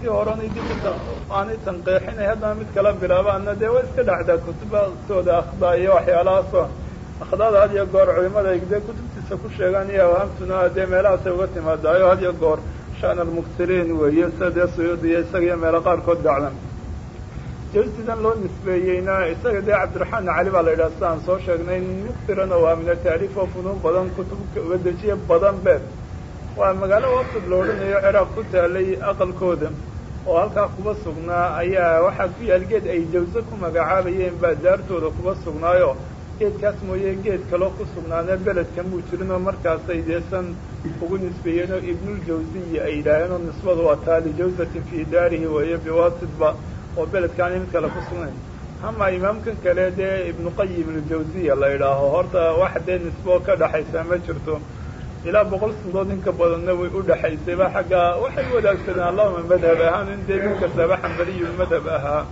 si horanay dib aanay tanqeexinay haddana mid kala bilaabaana dee way iska dhacdaa kutubatooda akhdaa iyo waxyaalahaasoo. Akhdaada had iyo goor culimada dee kutubtiisa ku sheegaan iyo awhaamtuna dee meelahaasay uga timaadaayo had iyo goor. Shan almuktiriin weeye sida dee suyuudi iyo isaga iyo meelo qaarkood dhacdan jawsidan loo nisbeeyeyna isaga dee cabdiraxmaan cali baa la yidhaha sida aan soo sheegnay muktirana waa min ataaliif oo funuun badan kutubka uga dejiye badan beed. Waa magaalo wasad la odhanayo ciraaq ku taalay aqalkooda oo halkaa kuba sugnaa ayaa waxaa ku yaal geed ay jawse ku magacaabayeen baa daartooda kuba sugnaayo. Geedkaas mooye geed kaloo ku sugnaana beledka muu jirin oo markaasay deesan ugu nisbeeyeen oo ibnuljawsiyi ay yidhaaheen oo nisbadu waa lijawsatin fii daarihi weeye biwasitba oo beledkaani mid kale ku sugnayn ama imaamkan kale dee ibnuqayim aljawsiya la yidhaaho horta wax dee nisbo ka dhaxaysaa ma jirto ilaa boqol sanadood inka badanna way u dhexaysayba xagga waxay wadaagsadeen allahuma madhab ahaan in dee nin kastaba xambaliyu madhab ahaa.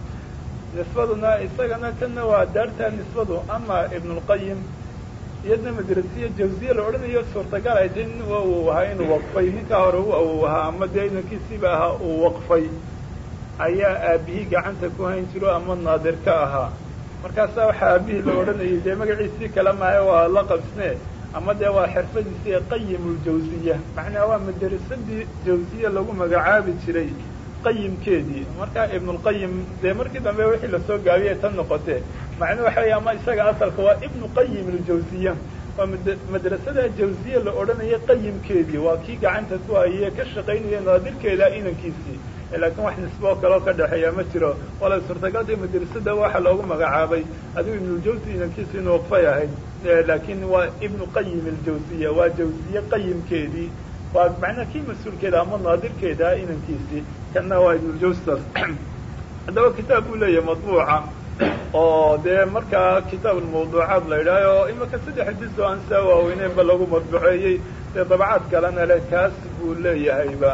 Nisbaduna isagana kana waa daartaa nisbadu ama ibnulqayim iyadna madrasiya jawsiya la odhanayo suurtagal ay tahy nin uu ahaa inuu waqfay. Ninkaa hore u awow ahaa ama dee inankiisiiba ahaa uu waqfay. Ayaa aabihii gacanta ku hayn jiro ama naadir ka ahaa. Markaasaa waxaa aabihii la odhanayay dee magaciisii kale maayo waa la qabsne ama dee waa xirfadiisii qayimuljawsiya macnaha waa madarasadii jawsiya lagu magacaabi jiray qayimkeedii markaa ibnulqayim dee markii dambe wixii la soo gaabiyay tan noqotee. Macnuu waxa wey ama isaga asalka waa ibnu qayim aljawsiya. Waa madrasada jawsiya la odhanaya qayimkeedii waa kii gacanta ku haye ka shaqaynaya naadirkeeda inankiisii. Laakiin wax nisboo kaleo ka dhexeeya ma jiro. Wala suurtagalta madrasada waxa loogu magacaabay. Adigu ibnuljawsi inankiisi inuu waqfay ahayd laakiin waa ibnu qayim aljawsiya waa jawsiye qayimkeedii waa macnaa kii mas'uulkeeda ama naadirkeeda inankiisii kana waa ibnuljawsidaas haddaba kitaab buu leeyahay madbuuca oo dee markaa kitaab almawduucaat la yidhaaho imaka saddex juz aan saa waaweyneenba lagu madbuceeyey dee dabcaad kalena leh kaas buu leeyahayba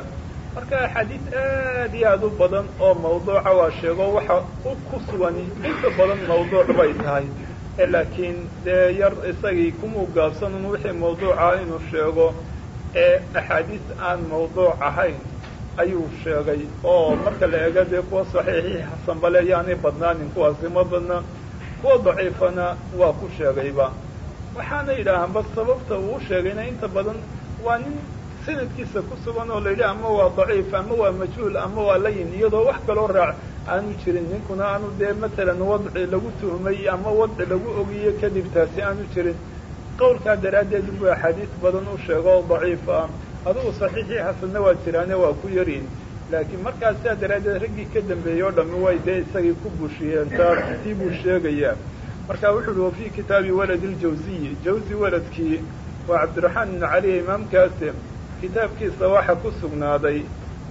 marka axaadiis aad iyo aad u badan oo mawduuca waa sheego waxa ku sugan inta badan mawduuc bay tahay laakiin dee yar isagii kumuu gaabsanun wixii mawduuca inuu sheego ee axaadiis aan mawduuc ahayn ayuu sheegay. Oo marka la eego dee kuwa saxiixii xasanbale yaanay badnaanin kuwaasi ma badna kuwa daciifana waa ku sheegayba. Waxaana yidhaahaanba sababta uu sheegayna inta badan waa nin sanadkiisa ku sugan oo la yidhi ama waa daciif ama waa majhuul ama waa layin iyadoo wax kaloo raac aanu jirin ninkuna aanu dee matalan wadci lagu tuhmay ama wadci lagu ogiyo kadib taasi aanu jirin. Qawlkaa daraaddeed buu axaadiis badan u sheego oo daciif ah. Adugu saxiixii xasanna waa jiraane waa ku yarin. Laakiin markaas daraaddeed raggii ka dambeeyey o dhami way dee isagii ku bushiyeen taas tii buu sheegayaa marka wuxu uhi wa fii kitaabi waladi ljawsiyi jawsi waladkii waa cabdiraxmaan ibnu cali imaamkaasi. Kitaabkiisa waxa ku sugnaaday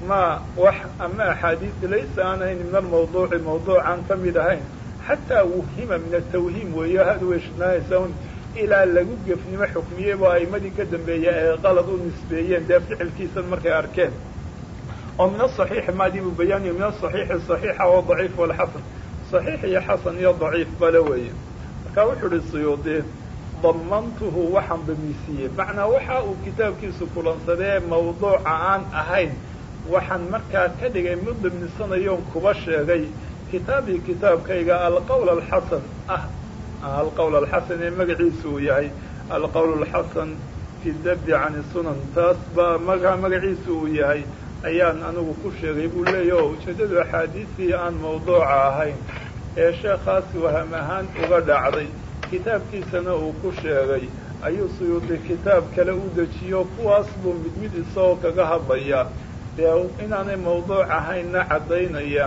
ma wax ama axaadiis laysa aan min almawduuci mawduucaan ka mid ahayn. Xataa wuhima min atawhiim had weeshnaaysa un ilaa lagu gefnimo xukmiyey boo aimadii ka dambeeya ee qalad u nisbeeyeen dee ficilkiisan markay arkeen. Oo min asaxiixi maadiibuu bayaaniyo min asaxiixi saxiixa oo daciif walxasan saxiix iyo xasan iyo daciif bale weeye. Marka wuxuu uhi suyuudi damantuhu waxaan damiisiiyey macnaa waxa uu kitaabkiisu kulansadee mawduuca aan ahayn waxaan markaa ka dhigay mid damiisanayoon kuba sheegay kitaabii kitaabkayga alqowl alxasan ah. Alqowl alxasan ee magaciisu uu yahay. Alqowl alxasan fi dabdi can sunan. Taas baa maga magaciisu uu yahay. Ayaan anigu ku sheegay buu leeya oo ujeeddadu axaadiistii aan mawduuca ahayn ee sheekhaas waham ahaan uga dhacday. Kitaabkiisana uu ku sheegay. Ayuu suyuudi kitaab kale u dejiyo kuwaas buu mid mid isagoo kaga hadlaya dee inaanay mawduuc ahaynna caddaynaya.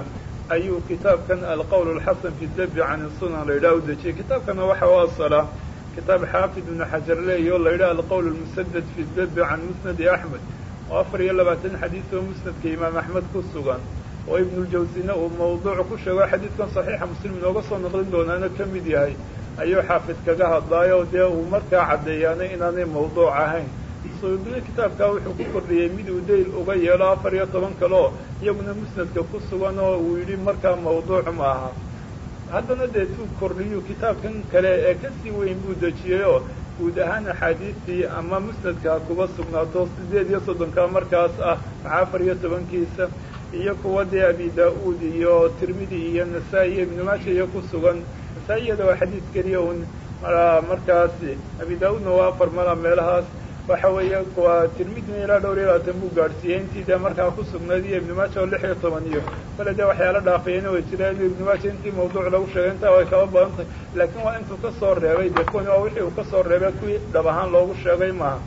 Ayuu kitaabkan alqowl alxasan fi dabi can sunan la yidhaha u dejiyey. Kitaabkana waxa u asala kitaab xaafid ibnu xajar leeya oo la yidhaha alqowl almusadad fi dabi can musnadi axmed. Oo afar iyo labaatan xadiis oo musnadka imaam axmed ku sugan oo ibnuljawsina uu mawduuc ku sheego xadiidkan saxiixa muslim inooga soo noqlin doonaana ka mid yahay. Ayuu xaafid kaga hadlaayo dee uu markaa caddeeyaanay inaanay mawduuc ahayn suyuudina kitaabkaa wuxuu ku kordhiyey mid uu dayl uga yeelo afar iyo toban kaleo iyaguna musnadka ku sugan oo uu yidhi markaa mawduuc ma aha. Haddana dee tuu kordhiyu kitaabkan kale ee ka sii weyn buu dejiyey oo guud ahaan axaadiistii ama musnadka kuba sugnaato sideed iyo soddonka markaas ah maca afar iyo tobankiisa iyo kuwa dee abi da'uud iyo tirmidi iyo nasaa-i iyo ibnu maaja iyo ku sugan. Nasaa-iyada waa xadiid keliya un markaas abi da'uudna waa afar mala meelahaas waxa weeye waa tirmidina ilaa dhowr iyo labaatan buu gaadhsiiyey intii dee markaa ku sugnayd iyo ibnu maaja oo lix iyo toban iyo kale dee waxyaala dhaafayana way jiraan ibnu maaja intii mawduuc lagu sheegay intaa way kaba badan tahay. Laakiin waa intuu ka soo reebay dee kuwani waa wixii uu ka soo reebay kuwii dhab ahaan loogu sheegay maaha.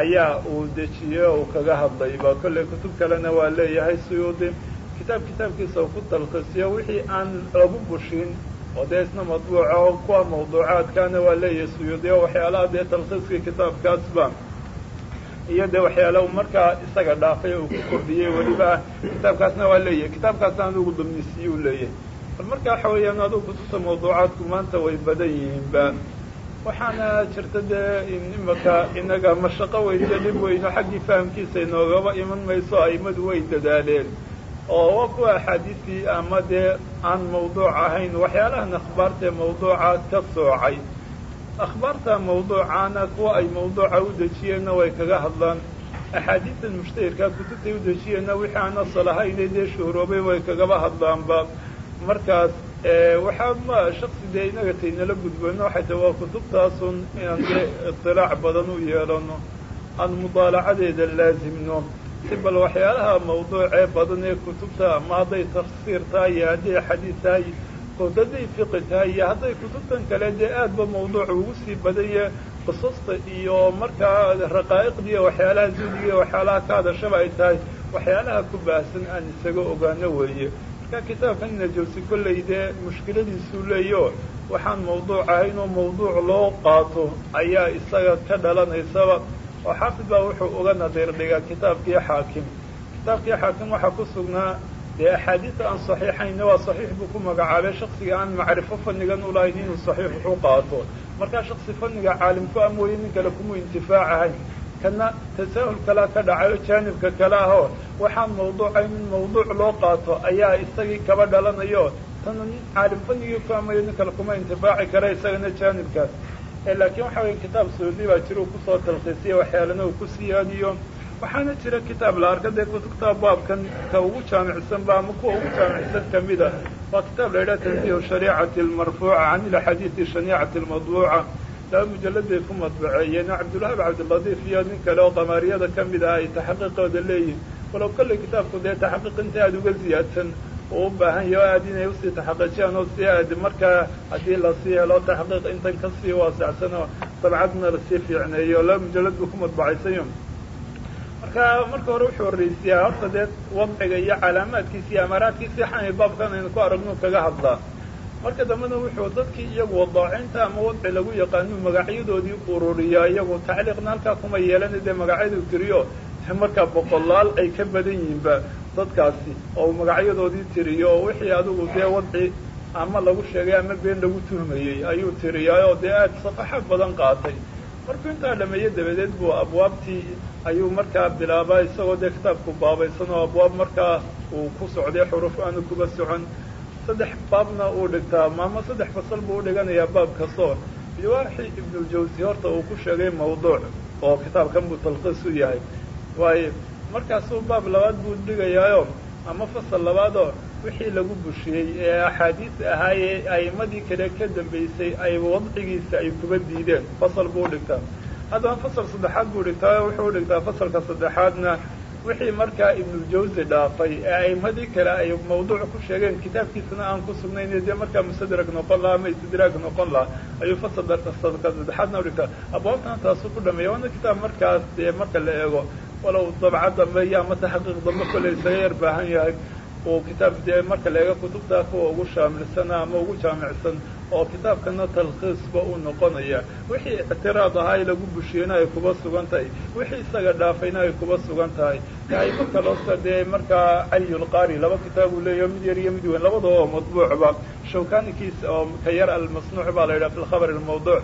Ayaa uu dejiyey oo kaga hadlayba kollay kutub kalena waa leeyahay suyuudi kitaab kitaabkiisa uu ku talkhisiyo wixii aan lagu bushin oo dee isna madbuuca oo kuwa mawduucaadkaana waa leeyahay suyuudi waxyaalaha dee talkhiiskii kitaabkaasba iyo dee waxyaala uu markaa isaga dhaafay uu ku kordhiyey weliba kitaabkaasna waa leeyahay kitaabkaasna adugu damnisiye u leeyahay bal marka waxa weeyaan adugu kutubta mawduucaadku maanta way badan yihiinba waxaana jirta dee imaka inaga mashaqo weyniyo dhib weyno xaggii fahamkiisa inoogaba iman mayso aimadu way dadaaleen oo waa kuwa axaadiistii ama dee aan mawduuc ahayn waxyaalahan akhbaartae mawduuca ka soocay. Akhbaarta mawduucaana kuwa ay mawduuca u dejiyeenna way kaga hadlaan. Axaadiistan mushtahirkaa kutubtay u dejiyeenna wixii aan asal ahayne dee shuhroobay way kagaba hadlaanba. Markaas waxaa ma shaksi dee inaga taynala gudboyno waxay tahi waa kutubtaasun inaan dee iطilaac badan u yeelano. Aan mudaalacadeeda laazimno si bal waxyaalaha mawduucee badan ee kutubta ama hadday tafsiir tahay iyo hadday xadiid tahay hadday fiqi tahay iyo hadday kutubtan kale dee aadba mawduuc ugu sii badanya qisasta iyo markaa raqaa'iqdiiyo waxyaalaha zuudiga waxyaalaha ka hadashaba ay tahay waxyaalaha ku baahsan aan isaga ogaano weeye. Marka kitaabkan najawsi kollay dee mushkiladiisuu leeyo waxaan mawduuc ahayn oo mawduuc loo qaato ayaa isaga ka dhalanaysaba oo xaafid baa wuxuu uga nadiir dhigaa kitaabkii xaakim. Kitaabkii xaakim waxaa ku sugnaa dee axaadiista aan saxiixayna waa saxiix buu ku magacaabay. Shaksiga aan macrifo fannigan ulahayn inuu saxiix wuxu qaato. Markaa shaksi fanniga caalimku a mooye nin kale kuma intifaacahayn kana tasaahul kalea ka dhacayo jaanibka kale ahoo waxaan mawduucayn in mawduuc loo qaato ayaa isagii kaba dhalanayo. Tana nin caalim fanigii ku amayo nin kale kuma intifaaci kara isagana jaanibkaas laakiin waxa weye kitaab suudi baa jira uu ku soo talkiisiya waxyaalana uu ku siyaadiyo. Waxaana jira kitaab la dee kutubta baabkan ka ugu jaamicsan ba ama kuwa ugu jaamicsan kamida waa kitaab la yidhaha tanziih shariicati almarfuuca can ilaxaadiidi shaniicati almadbuuca laba mujalad bay ku madbaceeyeen cabdulwahaab cabdiladiif iyo nin kale oo qamaariyada ka mid ah ay taxaqiiqooda leeyihiin walow kolley kitaabku dee taxaqiiq inta aada uga ziyaadsan uu u baahan yaho aad inay u sii taxaqiijiyaan oo si aad markaa haddii la sii helo taxqiiq intan ka sii waasacsan dabcadna la sii fiicneeyo laba mujalad buu ku madbacaysayo marka marka hore wuxuu horreysiyaa horta dee wadciga iyo calaamaadkiisa iyo amaaraadkiisi xani baabkan aynu ku aragno kaga hadlaa marka dambena wuxuu dadkii iyagu wadaacinta ama wadci lagu yaqaanu magacyadoodii ururiyaa iyagu tacliiqna halkaa kuma yeelana dee magacyadu tiriyo markaa boqolaal ay ka badan yihiinba dadkaasi oo magacyadoodii tiriyo oo wixii adigu dee wadci ama lagu sheegay ama been lagu tuhmayey ayuu tiriyaa oo dee aada safaxa badan qaatay. Markuu intaa dhameeye dabadeed buu abwaabtii ayuu markaa bilaabaa isagoo dee kitaabku baabaysan oo abwaab markaa uu ku socday xuruf aanu kuba socon. Saddex baabna uu dhigtaa maama saddex fasal buu udhiganayaa baab kastoo. Biwaaxi ibnuljawsi horta uu ku sheegay mawduuc oo kitaabkan buu talkiis u yahay. Waayo markaasuu baab labaad buu dhigayaayo ama fasal labaadoo wixii lagu bushiyey ee axaadiis ahaayee a'imadii kale ka dambaysay ay wadcigiisa ay kuba diideen. Fasal buu dhigtaa. Haddana fasal saddexaad buu dhigtaa wuxuu dhigtaa fasalka saddexaadna wixii markaa ibnuljawsi dhaafay ee a'imadii kale ay mawduuc ku sheegeen kitaabkiisana aan ku sugnayn dee markaa mustadrag noqon laha ama istidraag noqon laha ayuu fasalka saddexaadna udhigtaa abwaabtana taasu ku dhameeya waana kitaab markaas dee marka la eego walow dabca dambe ama taxqiiq dambe kolley isaga yar baahan yahay. Uu kitaab dee marka la eego kutubtaa kuwa ugu shaamilsana ama ugu jaamicsan oo kitaabkana talkhiisba uu noqonaya. Wixii ictiraad ahaa ay lagu bushiyeyna ay kuba sugan tahay wixii isaga dhaafayna ay kuba sugan tahay ayma kaloosta dee markaa caliyulqaari laba kitaab uu leeyaho mid yar iyo mid weyn. Labadaba oo madbuucba shawkanikiisa oo ka yar almasnuuc baa la yidhaha fi lkhabr almawduuc.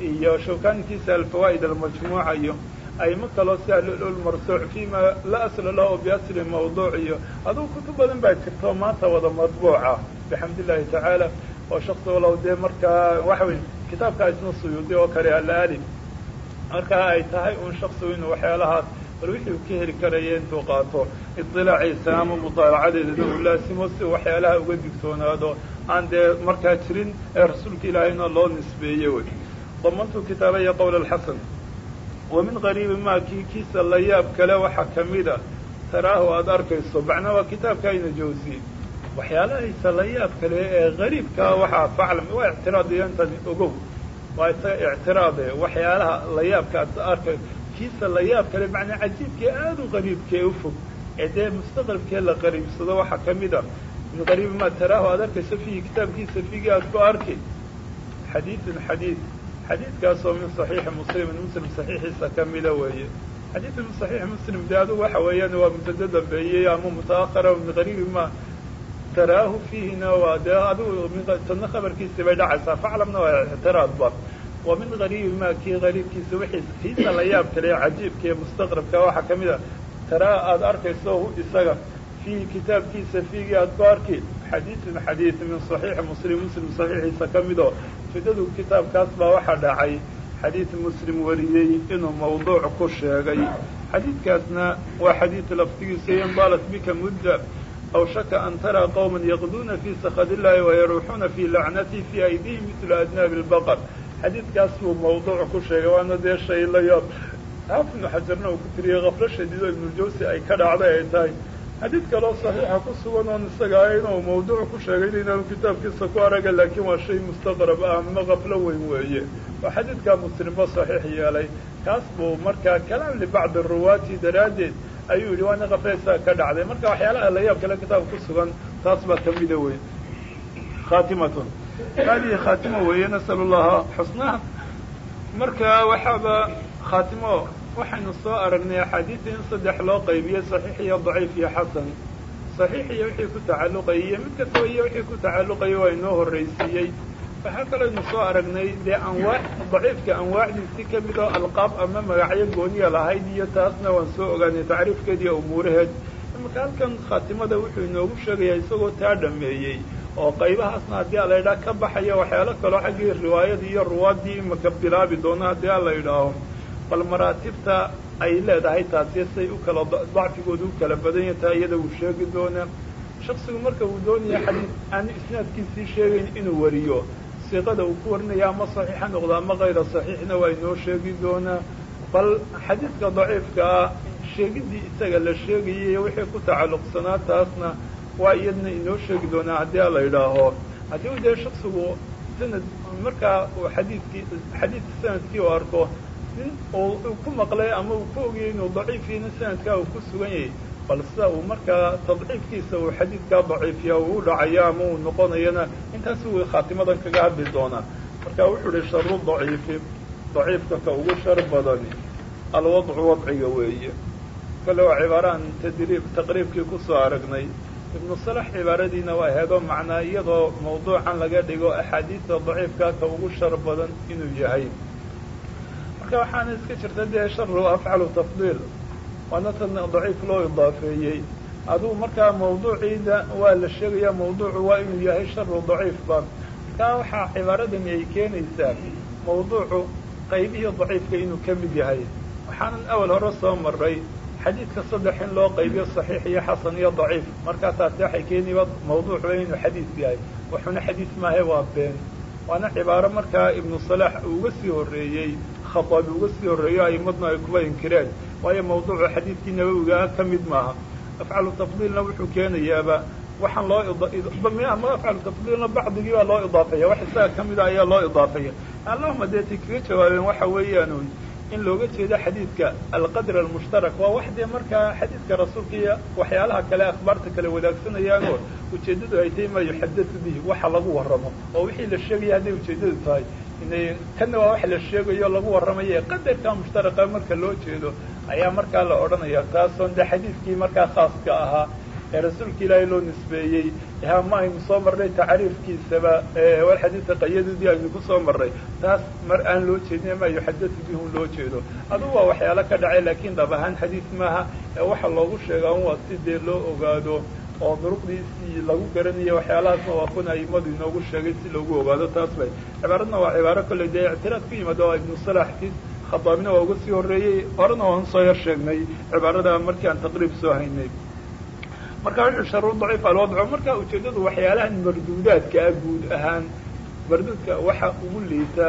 Iyo shawkanikiisa alfawaa'id almajmuuca iyo ayma kaloo sia lulmarsuuc fima la asla lahu biasli mawduuc iyo. Adugu kutub badan baa jirto maanta wada madbuuca bixamd illahi tacaala oo shaksi walow dee markaa waxa wey kitaabkaa isna suyuudi oo kale alaali markaa ay tahay un shaksigu inuu waxyaalahaas bal wixii uu ka heli karaya intuu qaato idilaaciisa ama mudaalacadeedana uu laasimo si waxyaalaha uga digtoonaado aan dee markaa jirin ee rasuulka ilaahayna loo nisbeeye wey. Damantu kitaabaya qowl alxasan wa min qariibi maa kii kiisa la yaab kale waxaa ka mida taraahu aada arkayso macnaa waa kitaabka ayna jawsiye waxyaalahaysa la yaab kale ee qariibkaa waxaa faclam waa ictiraadiyo intan ogow waa isaga ictiraade waxyaalaha la yaabka aad arkay kiisa la yaab kale macnaa cajiibkee aada u qariibkee u fog ee mustaqbalkee la qariibsado waxaa ka mid a min qariibi maa taraahu aad arkayso fiihi kitaabkiisa fiigii aad ku arki xadiidun xadiid xadiidkaasoo min saxiixi muslimin muslim saxiixiisa ka mida weeye. Xadiidka min saxiixi muslim dee adigu waxa weeyaan waa mudado dambeeyey ama mutaahara min qariibi ma taraahu fiihina waa dee adigu tadna khabarkiisii bay dhacaysaa faclamna waa ictiraadba wa min qariibi ma kii qariibkiisa wixii kiisa la yaab kale cajiibka ee mustaqrabka waxaa ka mid a taraa aada arkayso isaga fiihi kitaabkiisa fiigii aad ku arki xadiidun xadiid min saxiixi muslim muslim saxiixiisa ka midoo fidadu kitaabkaas baa waxaa dhacay xadiid muslim wariyey inuu mawduuc ku sheegay xadiidkaasna waa xadiid laftigiisa indaalat bika mudda aw shaka an taraa qowma yaqduuna fii sakad illaahi wayaruuxuuna fii lacnati fii aydihim midla adnaabi lbaqar xadiidkaas buu mawduuc ku sheegay waana dee shay la yaab xaafid ibnu xajarna uu ku tiriyey kaflo shadiido ibnujawsi ay ka dhacday ay tahay xadiid kaloo saxiixa ku sugan oon isaga ah inuu mawduuc ku sheegay inaanu kitaabkiisa ku araga laakiin waa shay mustaqrab ah ama kaflo weyn weeye oo xadiidkaa muslimba saxiix yeelay kaas buu markaa kalaam libacdi ruwaati daraaddeed ayuu yidhi waana kaflaysaa ka dhacday. Marka waxyaalaha layaab kale kitaabka ku sugan taas baa kamida wey khaatimatun haadihi khaatima weeye nasalu llaha xusnaha marka waxaaba khaatimo waxaynu soo aragnay axaadiida in saddex loo qaybiyey saxiix iyo daciif iyo xasan. Saxiix iyo wixii ku tacalluqayay iyo mid kastaba iyo wixii ku tacalluqayay waa inoo horraysiiyey waxaa kalooynu soo aragnay dee anwaac daciifka anwaacdiisii ka mid oo alqaab ama magacyo gooniya lahayd iyo taasna waan soo ogaanay tacriifkeed iyo umuuraheed. Imaka halkan khaatimada wuxuu inoogu sheegayaa isagoo taa dhameeyey oo qaybahaasna haddii a la yidhaah ka baxaya waxyaalo kaloo xaggii riwaayadii iyo ruwaaddii imaka bilaabi doono haddii a la yidhaaho. Bal maraatibta ay leedahay taasi say u kala dacfigooda u kala badan yahay taa iyada uu sheegi doonaa shaksigu marka uu doonaya xadiid aanu isnaadkiisii sheegayn inuu wariyo siiqada uu ku warinaya ama saxiixa noqdo ama kayra saxiixna waa inoo sheegi doonaa. Bal xadiidka daciifka ah sheegidii isaga la sheegayay wixii ku tacalluqsanaa taasna waa iyadna inoo sheegi doonaa haddii a la yidhaaho. Haddii u dee shaksigu sanad markaa xadiidkii xadiidka sannadkii u arko nin uu ku maqlay ama uu ku ogayay inuu daciifiyana sanadkaa uu ku sugan yahay bal sida uu markaa tadciifkiisa uu xadiidkaa daciifiya uu u dhacayo ama uu noqonayana intaas uu khaatimadan kaga hadli doonaa marka wuxuu ihi sharu daciifi daciifka ka ugu shar badani alwadcu wadciga weeye. Kale waa cibaarahan tadriib taqriibkii ku soo aragnay. Ibnu salax cibaaradiina waa heedoo macnaa iyadoo mawduucan laga dhigo axaadiista daciifkaa ka ugu shar badan inuu yahay. Marka waxaana iska jirta dee sharu afcalu tafdiil waana tan daciif loo idaafeeyey. Aduu markaa mawduuciida waa la sheegaya mawduucu waa inuu yahay sharu daciifba markaa waxaa cibaaradani ay keenaysaa mawduucu qaybihii daciifka inuu ka mid yahay. Waxaanan awal hore soo maray xadiidka saddex in loo qaybiyo saxiix iyo xasan iyo daciif. Markaa taasi waxay keenayba mawduucu inuu xadiis yahay. Wuxuuna xadiis maahe waa been. Waana cibaaro markaa ibnu salaax uu uga sii horreeyey khadabi uga sii horreeyo aimadna ay kuba inkireen waayo mawduucu xadiidkii nabowigaa ka mid maaha. Afcalu tafdiilna wuxuu keenayaaba waxaan loo afcalu tafdiilna bacdigii baa loo idaafaya wax isaga ka mida ayaa loo idaafaya. Allahuma dee kaga jawaabeen waxa weeyaan in looga jeedo xadiidka alqadr almushtarak waa wax dee markaa xadiidka rasuulka iyo waxyaalaha kale akhbaarta kale wadaagsanayaan ujeeddadu ay tahay maa yuxadatu bihi waxa lagu warramo. Oo wixii la sheegaya hadday ujeeddadu tahay. Kana waa wax la sheegayo lagu warramayo. Qadarka mushtaraqa marka loo jeedo ayaa markaa la odhanaya taasoon dee xadiidkii markaa khaaska ahaa ee rasuulka ilaahay loo nisbeeyey ma aynu soo marnay tacriifkiisaba wal xadiidka qayadudii aynu ku soo marnay. Taas mar aan loo jeedin ma yuxadatu bihun loo jeedo. Adugu waa waxyaalo ka dhacay laakiin dhab ahaan xadiid maaha ee waxa loogu sheegaa un waa si dee loo ogaado oo duruqdiisii lagu garanayo waxyaalahaasna waa kun aimadu inoogu sheegay si loogu ogaado taas bay. Cibaaradna waa cibaaro kolley dee ictiraad ku yimaado oo ibnu salax kiis khadaabina waa uga sii horreeyey. Horena waan soo yar sheegnay cibaarada markii aan taqriib soo haynay. Marka wuxuu sharu daciif alwadcu marka ujeeddadu waxyaalahan marduudaadka ah guud ahaan marduudka waxa ugu liita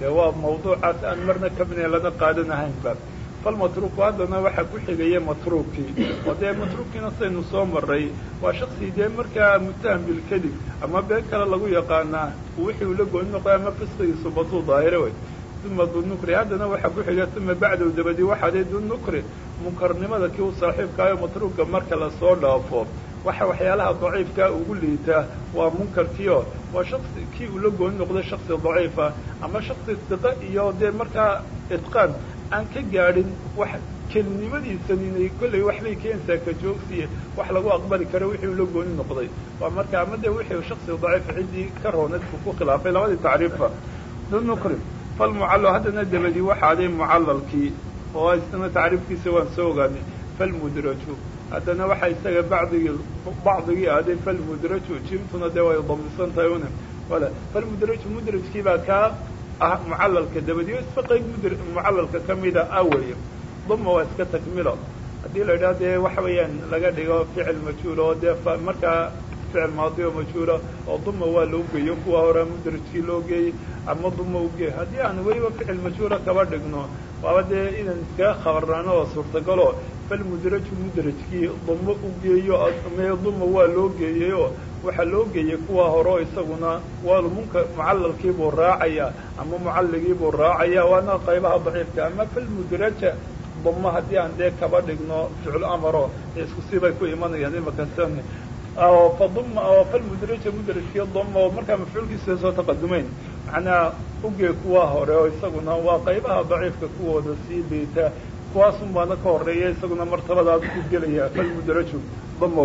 dee waa mawduucaas aan marna kabine lana qaadanahaynba falmatruuku haddana waxaa ku xigaya matruukii oo dee matruukiina saynu soo maray waa shaksi dee markaa mutaham bilkadib ama been kale lagu yaqaanaa wixii uu la gooni noqday ama fisqigiisu batuu daahire wey uma dunukri haddana waxaa ku xiga uma bacdow dabadi waxaadee dunukri munkarnimada kii u saaxiibkaayo matruuka marka la soo dhaafo waxa waxyaalaha daciifkaa ugu liitaa waa munkarkiio waa shaksi kii uu la gooni noqday shaksi daciifa ama shaksi siqa iyo dee markaa idqaan aan ka gaadhin wax kelinimadiisan inay kollay waxbay keenaysaa ka joogsiye wax lagu aqbali karo wixii uu la gooni noqday waa marka ama dee wixii shaksi daciif ciddii ka roonadku ku khilaafay labadii tacriifba dunukri falmucallo haddana dabadi waxaaday mucallalkii oo isna tacriifkiisa waan soo ogaanay falmudraju haddana waxaa isaga bacdigii bacdigii aaday falmudraju jimtuna dee way damisan tahay una wala falmudraju mudrajkii baa kaa ah mucallalka dabadi o isba qayb mudr mucallalka kamida ah weeye duma waa iska takmilo haddii la idhaha dee waxa weeyaan laga dhigo ficil majhuul oo dee markaa ficil maadi oo majhuula oo duma waa loo geeyo kuwa hore mudrajkii loo geeyey ama duma ugeey haddii aan weliba ficil majhuula kaba dhigno waaba dee inaan iskaga khabarnaano oo suurtagalo falmudraju mudrajkii duma ugeeyo mee duma waa loo geeyeyoo waxaa loo geeyey kuwa hore oo isaguna waa munka mucallalkii buu raacaya ama mucalligii buu raacaya waana qaybaha daciifka. Ama falmudraja duma haddii aan dee kaba dhigno ficil amaro isku sibay ku imanayaan faduma falmudraja mudrajkii duma oo markaa mafcuulkiisa soo taqadumeyn macnaa ugee kuwa hore oo isaguna waa qaybaha daciifka kuwooda sii liita kuwaasun baana ka horreeya isaguna martabadaas ku gelaya falmudraju duma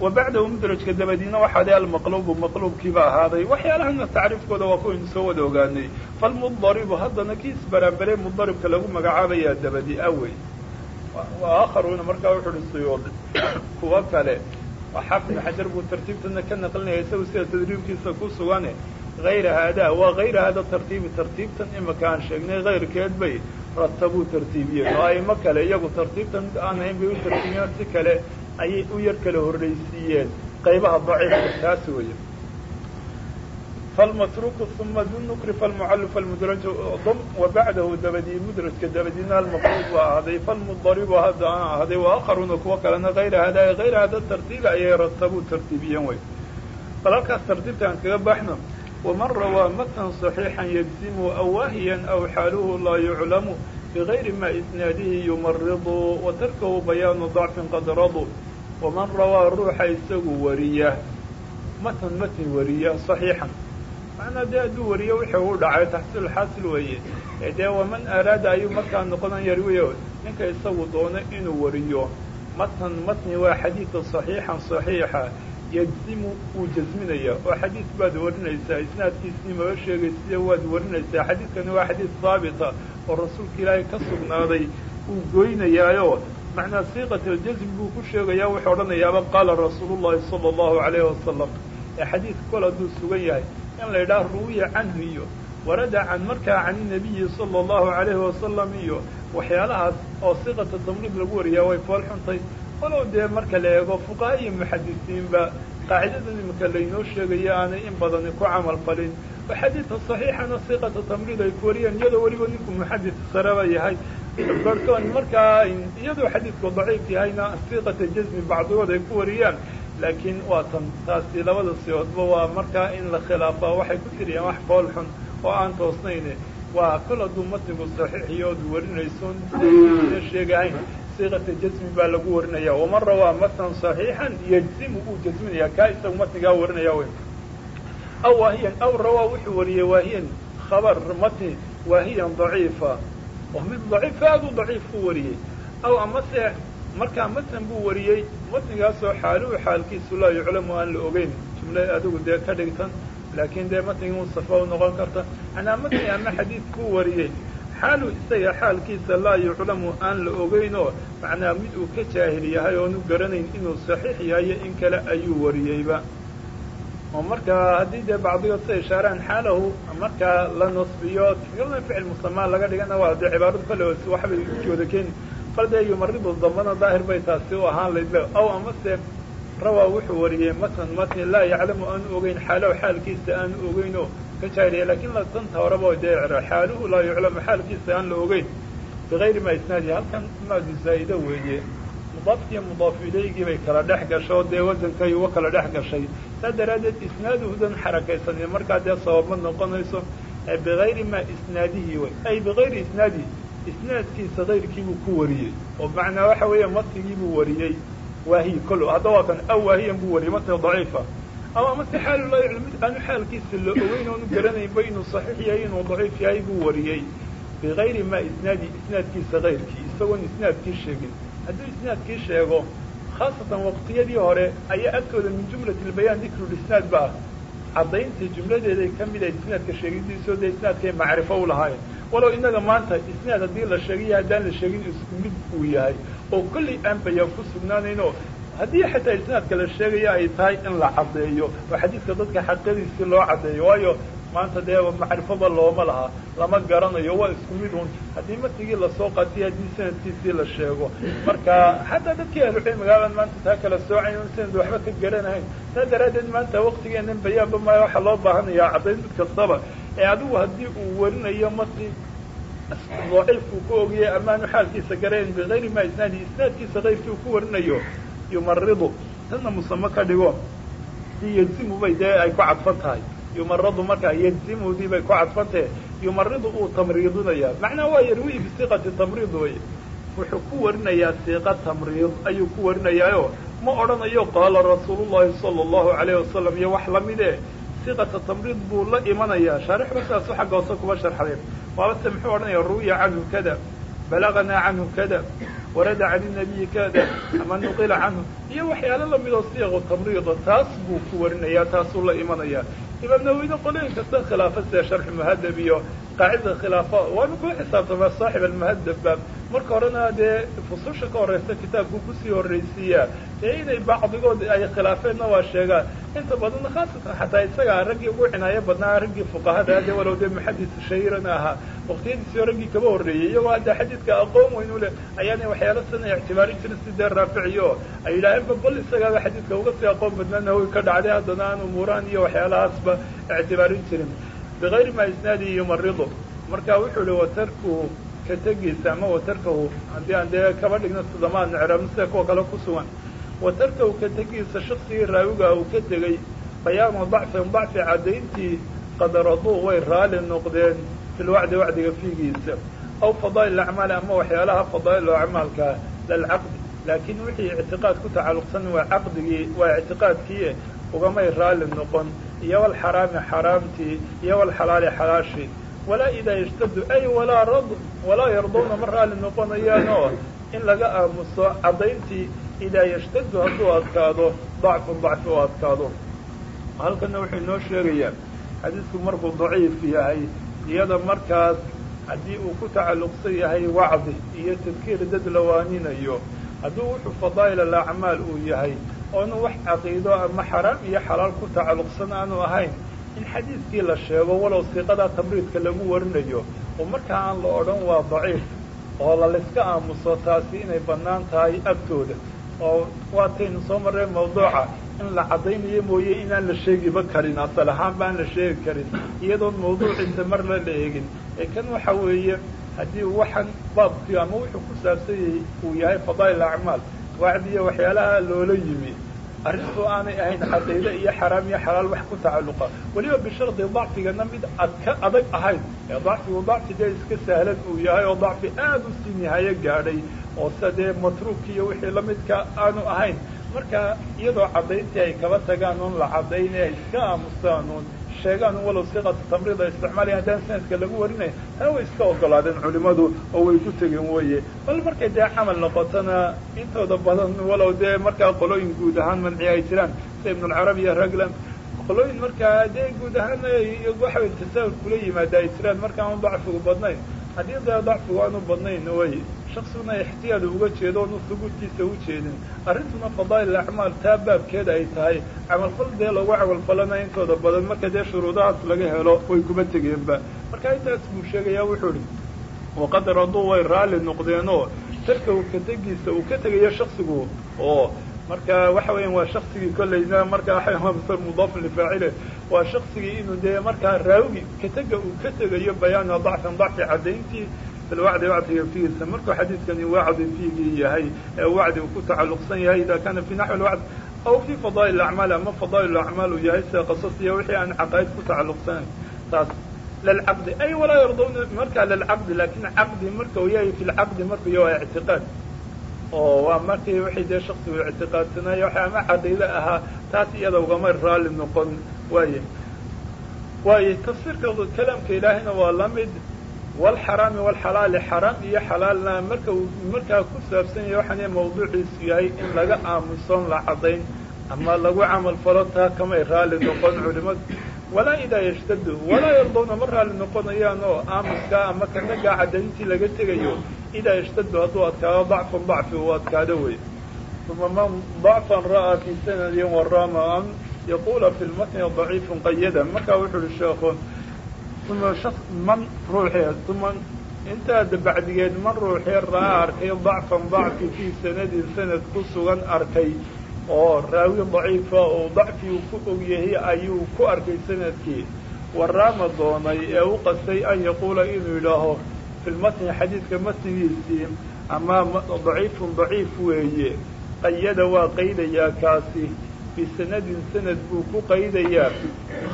wa bacdahu mudrajka dabadiina waxaa de almaqlubu maqluubkiiba ahaaday waxyaalahana tacriifkooda waa kuwaynu soo wada ogaanay falmudaribu haddana kii isbaraambere mudaribka lagu magacaabayaa dabadi awey aakharuuna markaa wuxu uhi suyuudi kuwa kale xaafid xajar buu tartiibtana ka naqlinaya isagu sida tadriibkiisa ku sugane. Hayra haadaa waa hayra haada tartiibi. Tartiibtan imaka aan sheegnay hayrkeed bay ratabuu tartiibiyeen. Oo aymo kale iyagu tartiibtan mid aan ahayn bay u tartiibiyeen si kale ayay u yar kala horraysiiyeen. Qaybaha daciifka taas weeye falmatruku uma dunukri falmucallu falmudraju dum wa bacdahu dabadii mudrajka dabadiina almaqluub waa ahaaday falmudaribu hadda aan ahaaday wa akharuuna kuwa kalena hayra hada hayra hada tartiiba ayay ratabuu tartiibiyeen way bal halkaas tartiibta aan kaga baxno waman rawaa matan صaxiixan yajzimu aw waahiyan aw xaaluhu laa yuclamu bigayri ma isnaadihi yumaridu wa tarkahu bayaanu dacfin qad radu waman rawaa ruuxa isagu wariya matan matni wariya صaxiixan macnaa dee hadduu wariyo wixii u dhacay taxsiil xaasil weeye. Ee dee waman araada ayuu markaa noqonan yarwiyo ninka isagu doono inuu wariyo. Matan matni waa xadiida صaxiixan صaxiixa yajzimu wuu jasminaya oo xadiid baad warinaysaa. Isnaadkiisii maba sheegaysiya waad warinaysaa. Xadiidkani waa xadiid haabita oo rasuulka ilaahay ka sugnaaday. Wuu goynayaayo. Macnaa siiqat aljazm buu ku sheegayaa wuxuu odhanayaaba qaala rasuulu sala allahu alayhi wasalam ee xadiidka kol hadduu sugan yahay in la yidhaah ruwiya canhu iyo warada can markaa can inabiyi sala allahu alayhi wasalam iyo waxyaalahaas oo siiqata tamriid lagu wariyaa way fool walow dee marka la eego fuqaha iyo muxadisiinba qaacidadan imika laynoo sheegayo aanay in badani ku camal xadiidka saxiixana siiqata tamriid ay ku wariyeen iyadoo weliba ninku muxadis saraba yahay. Barhkoon markaa iyadoo xadiidku daciif yahayna siiqata jazmi bacdigood ay ku wariyaan laakiin waa tan taasi labada siyoodba waa markaa in la khilaafaa waxay ku tiriyaan wax fool xun oo aan toosnayne. Waa kol hadduu matnigu saxiix iyo ood warinayso sheegahayn siiqata jasmi baa lagu warinaya waman rawaa matnan صaxiixan yajzimu uu jasminaya kaa isagu matnigaa warinaya wy aw waahiyan aw rawaa wuxuu wariyey waahiyan khabar matni waahiyan daciifa. Oo mid daciif aad u daciif ku wariyey aw amase markaa matn buu wariyey matnigaasoo xaaluhu xaalkiisu laa yuclamu aan la ogeyn. Jumla adigu dee ka dhigtan laakiin dee matnigi mustafa u noqon karta. Manaa matni ama xadiid kuu wariyey. Xaalu isaga xaalkiisa laa yuclamu aan la ogeynoo macnaa mid uu ka jaahil yahay oonu garanayn inuu saxiix yahayo in kale ayuu wariyeyba. Oo markaa haddii dee bacdigood sa ishaaraan xaalahu markaa la nasbiyo ficil musamaa laga dhigana waa dee cibaaradu kale waxbay keeni bal dee yumaridu dambana daahir bay taasi u ahaan layd aw amase rawaa wuxuu wariyey matan matni laa yaclamu aanu ogeyn xaalow xaalkiisa aanu ogeynoo ka jaariya laakiin tanta horeba dee xaaluhu laa yuclamu xaalkiisa aan la ogeyn. Bigayri ma isnaadi halkan maadu zaa'ida weeye. Mudaafkiiyo mudaaf ilaygii bay kala dhex gasho dee wasankay uga kala dhex gashay. Saa daraaddeed isnaaduhudan xarakaysan markaa dee sababma noqonayso bigayri ma isnaadihi ay bigayri isnaadihi isnaadkiisa kayrkiibuu ku wariyey. oo macnaa waxa weeye matnigiibuu wariyey. waahiy kol hadda waa kan aw waahiyan buu wariyey matni daciifa. Aw amase xaalu laa yaclam mid aanu xaalkiisa la ogeyn oonu garanaynba inuu saxiix yahay inuu daciif yahay buu wariyey. Bigayri ma isnaadi isnaadkiisa kayrkii isagoon isnaadkii sheegin. Hadduu isnaadkii sheego khaasatan waqtiyadii hore ayaa agtooda min jumlati lbayaan dikrulisnaad ba ah. Caddaynta jumladeeday ka mid ahayd isnaadka sheegidiisoo dee isnaadkay macrifo u lahaayeen walow innaga maanta isnaad haddii la sheegiyo haddaan la sheegin isku mid uu yahay oo kollay aan bayaan ku sugnaanayno. Haddii xataa isnaadka la sheegayo ay tahay in la caddeeyo oo xadiidka dadka xaqadiisii loo caddeeyo waayo maanta dee macrifoba looma laha lama garanayo waa isku mid un haddii matigii la soo qatiyo haddii sanadkiisii la sheego. Marka xataa dadkii ahlucilmigaaban maanta taa kala soocayn un sanad waxba ka garanahayn saa daraaddeed maanta waktigeenan bayaanba maayo waxaa loo baahanayaa caddayn mid kastaba ee adigu haddii uu warinayo mati daciifkuu ku ogiyay amaanu xaalkiisa garayn bigayri ma isnaadi isnaadkiisa kayrkii uu ku warinayo yumaridu tanna musamo ka dhigo. Si yelzimu bay dee ay ku cadfan tahay. Yumaradu markaa yelzimudii bay ku cadfantahe yumaridu uu tamriidinaya macnaha waa yarwihi bisiiqati tamriid wey wuxuu ku warinayaa siiqa tamriid ayuu ku warinayaayo ma odhanayo qaala rasuulullahi sala allahu alayhi wasalam iyo wax lamide siiqata tamriid buu la imanayaa. Shaarixba sidaasu xagga hoose kuma sharxdeen waabase muxuu odhanaya ru'ya canhu kada balaganaa canhu kada warada can inabiyi kada ama nuqila canhu. Iyo waxyaalo lamidoo siiqu tamriida taas buu ku warinayaa taasuu la imanayaa. Imaam naweyne qolooyin kasta khilaafa sida sharxu muhadab iyo qaacida khilaafa waanu kula xisaabtamaa saaxib almuhadabba marka horena dee fususha ka horeysta kitaabku ku sii horreysiiyaa dee inay bacdigood ay khilaafeenna waa sheegaan inta badanna khaasatan xataa isagaa raggii ugu cinaayo badnaa raggii fuqahada dee walow dee muxadis shahiirana ahaa waqtiyadiisii raggii kaba horreeyey iyagoo hadda xadiidka aqoon weyn u leh ayaana waxyaalo sana ictibaarin jirin si dee raaficiyo ay yidhaaheenba bal isagaaba xadiidka uga sii aqoon badnaa nahowi ka dhacday haddana aan umuuraan iyo waxyaalahaasba ictibaarin jirin bigayri ma isnaadi yumaridu marka wuxuu ihi watarkuhu ka tegiisa ama watarkahu haddii aan dee kaba dhigno sidamaad necraabno sida kuwa kale ku sugan watarkahu ka tegiisa shaksigii raawiga uu ka tegey bayaanu dacfin dacfi caddayntii qadaraduu way raali noqdeen fi lwacdi wacdiga fiigiisa aw fadaa'il acmaali ama waxyaalaha fadaa'il acmaalkaa lalcaqdi laakiin wixii ictiqaad ku tacalluqsan waa caqdigii waa ictiqaadkii ugamay raali noqon iyo walxaraami xaraamtii iyo walxalaali xalaashii walaa idaa yashtadu ay walaa rad walaa yardowna ma raali noqonayaanoo in laga aamuso caddayntii idaa yashtadu hadduu adkaado dacfun dacfi u adkaado. Halkana wuxuu inoo sheegayaa xadiidku markuu daciif yahay iyada markaas haddii uu ku tacalluqsan yahay wacdi iyo tadkiir dad la waaninayo hadduu wuxuu fadaa'il alacmaal uu yahay oonu wax caqiido ama xaraam iyo xalaal ku tacalluqsan aanu ahayn in xadiidkii la sheego walow siiqadaa tamriidka lagu warinayo oo markaa aan la odhan waa daciif oo lalayska aamuso taasi inay bannaan tahay agtooda. Oo waataynu soo marreen mawduuca in la caddaynayo mooye inaan la sheegiba karin asal ahaan baan la sheegi karin iyadoon mawduuciisa mar la la eegin ee kan waxa weeye haddii waxaan baabkii ama wuxuu ku saabsanyay uu yahay fadaa'il acmaal wacdiyo waxyaalaha loola yimi. Arrintu aanay ahayn caqiide iyo xaraam iyo xalaal wax ku tacalluqa. Weliba bishardi dacfigana mid ad adag ahayn. Ee dacfigu dacfi dee iska sahlan uu yahay oo dacfi aad u sii nihayo gaadhay oo se dee matruuk iyo wixii lamidka aanu ahayn. Marka iyadoo caddayntii ay kaba tagaan la caddaynay ay iska aamusaan oon sheegaan walow siqata tamriid ay isticmaalaya haddaan sanadka lagu warinaya taa way iska ogolaadeen culimadu oo way ku tegeen weye bal markay dee camal noqotona intooda badan walow dee markaa qolooyin guud ahaan manciya ay jiraan sida ibnulcarabi iyo raglan. Qolooyin markaa dee guud ahaan waxaway tasaahul kula yimaada ay jiraan markaan dacfigu badnayn haddii dee dacfigu aanu badnayn way shaksiguna ixtiyaad uga jeedo onu hubuudkiisa u jeedin. Arrintuna fadaa'il acmaal taa baabkeeda ay tahay. Camalfal dee lagu camalfalana intooda badan marka dee shuruudahaas laga helo way kuma tegeenba. Marka intaas buu sheegayaa wuxuu ihi waqad raduu way raalli noqdeenoo tarka uu ka tegiisa uu ka tegayo shaksigu oo marka waxa weeyaan waa shaksigii kollayna hamsa mudaafun lifaacile waa shaksigii inuu dee markaa raawigi katega uu ka tegayo bayaana dacfan dacfi caddayntii filwacdi wacdiga figiisa markuu xadiidkani wacdi fiigii yahay ee wacdi uu ku tacalluqsan yahay ida kana fi naxwi lwacd aw fi fadaa'il acmaal ama fadaa'il acmaal uu yahay sida qasas iyo wixii aan caqaa'id ku tacalluqsanayn taas lilcaqdi ay walaa yardawna markaa lilcaqdi laakiin caqdi marka uu yahay fi lcaqdi markuu yahay ictiqaad oo waa markii wixii dee shaksigu ictiqaadsanayo waxa ama caqiide ahaa taas iyada ugama raalli noqon. Waaye waaye tafsiirka kalaamka ilaahayna waa la mid walxaraami walxalaali xaraam iyo xalaalna marka markaa ku saabsan yahay waxaan mawduuciisu yahay in laga aamusoon la caddayn ama lagu camal falo taa kamay raalli noqon culimadu. Walaa idaa yashtadu walaa yardawna ma raalli noqonayaan oo ama kanagaa caddayntii laga tegayo idaa yashtadu hadduu adkaado dacfan dacfi uu adkaado wey uma man dacfan ra'aa fi sanadin warama an yaqula fi lmatni daciifun qayada markaa wuxu uhi sheekhu uma man ruuxee uma intaada bacdigeed man ruuxee ra'aa arkay dacfan dacfi fii sanadin sanad ku sugan arkay oo raawi daciifa oo dacfi uu ku ogyahay ayuu ku arkay sannadkii waraama doonay ee u qastay an yaquula inuu yidhaaho fi lmatni xadiidka matnigiisii ama daciifun daciif weeye qayada waa qaydayaa kaasi bisanadin sanad buu ku qaydayaa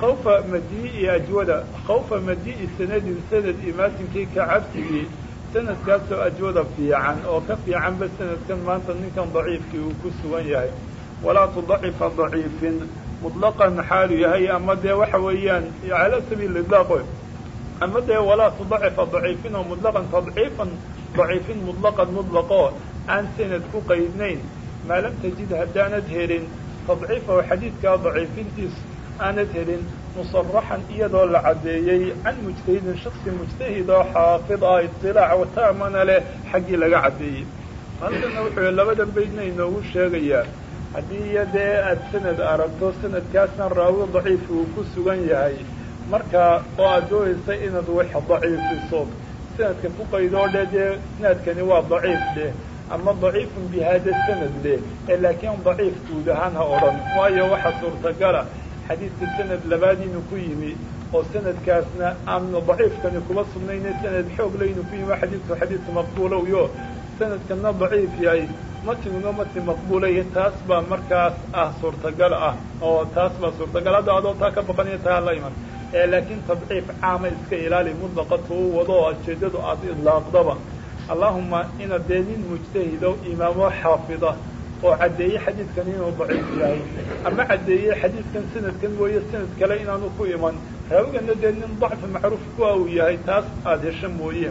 khawfa madii'i ajwada khawfa madii'i sanadin sanad imaatinkii ka cabsigii sanadkaasoo ajwada fiican oo ka fiicanba sanadkan maanta ninkan daciifkii uu ku sugan yahay walaa tudacifa daciifin mutlaqan xaalu yahay ama dee waxa weeyaan cala sabiil idlaaq ama dee walaa tudacifa daciifin oo mutlaqan tadciifan daciifin mutlaqan mutlaqo aan sanad ku qaydnayn maa tajid haddaanad helin tadciifahu xadiidkaa daciifintiis aanad helin musaraxan iyadoo la caddeeyey can mujtahidin shaksi mujtahid oo xaafid ah isilaac wataamana leh xaggii laga caddeeyey halkana wuxuu labadan baydna inoogu sheegayaa haddii iyo aad sanad aragto sanadkaasna raawi daciif uu ku sugan yahay markaa oo aad doonaysa inaad wax daciifiso sanadka ku qaydoo dhe dee sanadkani waa daciif dheh ama daciifun bi hada sanad leh ee laakiin daciif guud ahaan ha odhan. Waayo waxa suurtagala xadiidka sanad labaadiinu ku yimi oo sanadkaasna aanu daciifkani kuba sugnayne sanad xoog laynu ku yimi xadiidku xadiidka maqbuuloyo sanadkana daciif yahay matiguna mati maqbuulaya taas baa markaas ah suurtagal ah oo taas baa suurtagal hadda adoo taa ka baqanaya taa la iman laakiin tadciif caama iska ilaali mutlaqata u wado oo ujeedadu aada idlaaqdaba. Allahuma ina dee mujtahido imaamo xaafida oo caddeeyey xadiidkan inuu daciif yahay. Ama caddeeyey xadiidkan sanadkan mooye sanad kale inaanu ku iman. Raawigana dee nin macruuf ku uu yahay taas aada hesho mooye.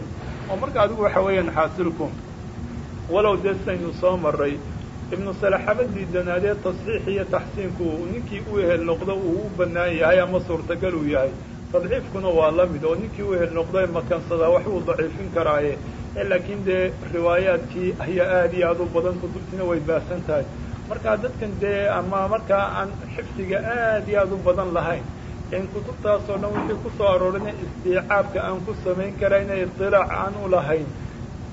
Oo marka adigu waxa weeyaan xaasilku walow dee saynu soo maray ibnu salaxaba diidanaadee tasxiix iyo taxsiinku ninkii u ehel noqdo uu u bannaan yahay ama suurtagal uu yahay. Tadciifkuna waa la mid oo ninkii u ehel noqdo makansadaa wax uu daciifin karaaye. Laakiin dee riwaayaadkii ayaa aada iyo aada u badan kutubtiina way baasan tahay. Markaa dadkan dee ama markaa aan xifdiga aada iyo aada u badan lahayn in kutubtaasoo dhan wixii ku soo aroorina istiicaabka aan ku samayn karayna iطilaac aan u lahayn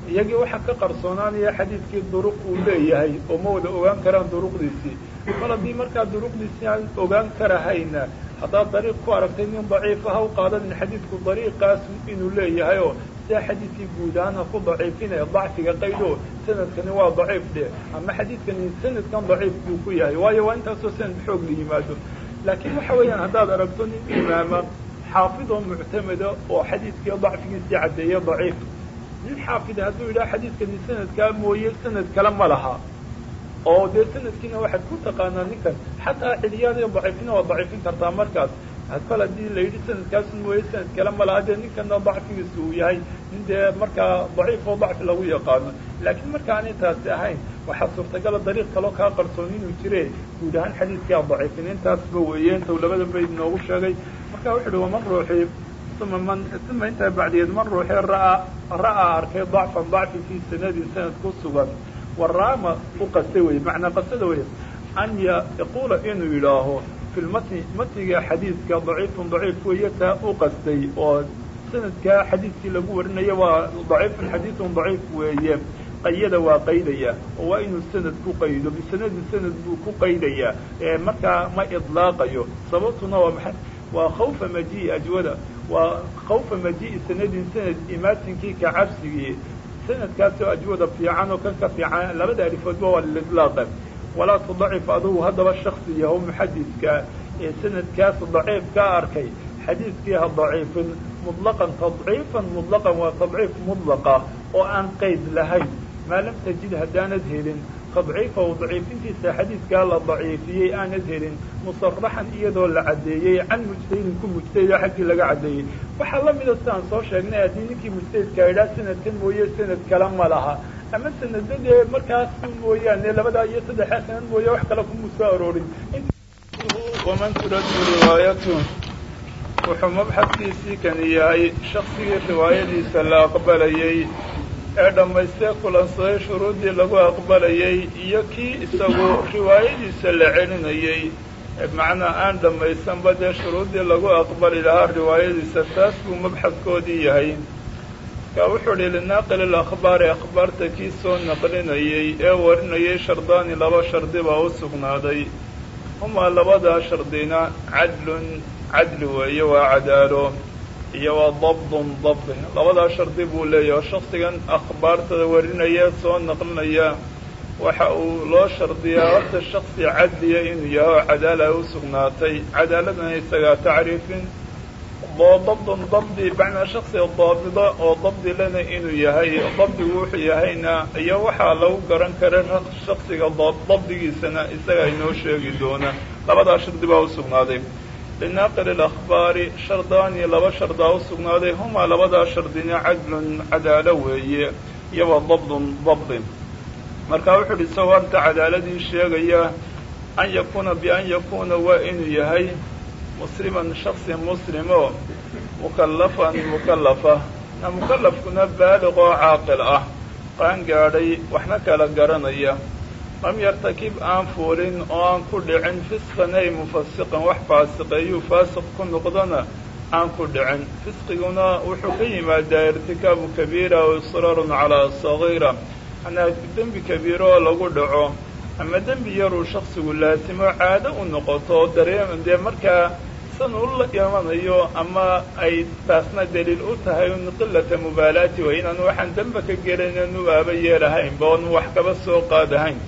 iyagii waxaa ka qarsoonaanaya xadiidkii duruq uu leeyahay oo ma wada ogaan karaan duruqdiisii. Mar haddii markaa duruqdiisii aan ogaan karahayna haddaad dariiq ku aragtay nin daciifa ha u qaadanin xadiidku dariiqaas inuu leeyahay oo sidaa xadiidkii guud ahaan ha ku daciifinaya dacfiga qaydo sanadkani waa daciif dhe ama xadiidkani sanadkan daciif buu ku yahay waayo waa intaasoo sanad xoog la yimaado. Laakiin waxa weeyaan haddaad aragto nin imaama xaafid muctamada oo xadiidkii dacfigiisii caddeeya daciif nin xaafid hadduu yidhaha xadiidkani sanadkaa mooye sanad kale ma laha. Oo dee sanadkiina waxaad ku taqaanaa ninkan xataa cidiyaada daciifina waa daciifin kartaa markaas. Kol haddii la yidhi mooye sanad kale ma laha dee ninkana dacfigiisa uu yahay nin dee markaa daciif oo dacfi lagu yaqaano. Laakiin marka aanay taasi ahayn waxaa suurtagala dariiq kaloo kaa qarsoon inuu jire guud ahaan xadiidkii a daciifin intaasba weeye intuu labada bayd noogu sheegay. Marka wuxu uhi waman uma intaa bacdigeed man ruuxii ra'aa arkay dacfan dacfi fii sanadin sanad ku sugan waraama u qastay wey macnaa qasada wey an yaquula inuu yidhaaho fi lmatni matniga xadiidka daciifun daciif weeye taa u qastay oo sanadkaa xadiidkii lagu warinayo waa daciifun xadiidun daciif weeye qayada waa qaydaya oo waa inuu sanad ku qaydo bisanadin sanad buu ku qaydayaa markaa ma idlaaqayo sababtuna waa maxay waa khawfa majii'i ajwada waa khawfa majii'i sanadin sanad imaatinkii ka cabsigii. Sanadkaasoo ajwada fiican oo kan ka fiican labada alifoodba waa liidlaaqa walaa tudacif adugu haddaba shaksi yahow muxadidka ee sanadkaas daciif ka arkay xadiidkii ha daciifin. Muطlaqan tadciifan muطlaqan waa tadciif mudlaqa oo aan qayd lahayn. Maa lam tajid haddaanad helin tadciifahu daciifintiisa xadiidkaa la daciifiyey aanad helin musaraxan iyadoo la caddeeyey can mujtahidin ku mujtahida xaggii laga caddeeyey. Waxaa la mida sidaan soo sheegnay haddii ninkii mujtahidka idhaa sanadkan mooye sanad kale ma laha. Ama sanadadee markaas mooyaane labadaa iyo saddexdaa sanad mooye wax kale kuma soo aroorin. Waman turadu riwaayatu? Wuxuu mabxadkiisii yahay shaksigii riwaayadiisa la aqbalayey ee dhammaystee kulansaday shuruuddii lagu aqbalayey iyo kii isagu riwaayadiisa la celinayey macnaa aan dhammaysanba dee shuruuddii lagu aqbali lahaa riwaayadiisa taas buu mabxadkoodii yahay. Ka wuxuu idhi linaaqili alakhbaari akhbaarta kii soo naqlinayey ee warinayay shardaani laba shardi baa u sugnaaday. Humaa labadaa shardina cadlun cadli weeye waa cadaalo iyo waa dabdun dabdi labadaa shardi buu leeyahy oo shaksigan akhbaartada warinaya soo naqlinaya waxa uu loo shardiyaa horta shaksi cadliya inuu yahay oo cadaala u sugnaatay. Cadaaladana isagaa tacriifin. Dabdun dabdi macnaa shaksiga daabida oo dabdi lena inuu yahay dabdigu wuxuu yahayna iyo waxaa lagu garan kara shaksiga dabdigiisana isagaa inoo sheegi doona. Labadaa shardi baa u sugnaaday linaaqili alakhbaari shardaani laba shardaa u sugnaaday humaa labadaa shardina cadlun cadaalo weeye iyo waa dabdun dabdi marka wuxuu uhi isagoo arta cadaaladii sheegaya an yakuuna bian yakuuna waa inuu yahay musliman shaksi muslimo mukallafan mukallafa na mukallafkuna baaliq oo caaqil ah qaan gaadhay waxna kala garanaya lam yartakib aan fuulin oo aan ku dhicin fisqan ay mufasiqan wax faasiqeeyuu faasiq ku noqdona aan ku dhicin fisqiguna wuxuu ka yimaadaa irtikaabu kabiira aw israarun calaa sagiira manaa dembi kabiiro oo lagu dhaco ama dembi yaruu shaksigu laasimo caado u noqoto oo dareem dee markaa san u la imanayo ama ay taasna daliil u tahay un qilata mubaalaati way inaan waxaan dembe ka gelayn nu aaba yeelahaynba oonu wax kaba soo qaadahayn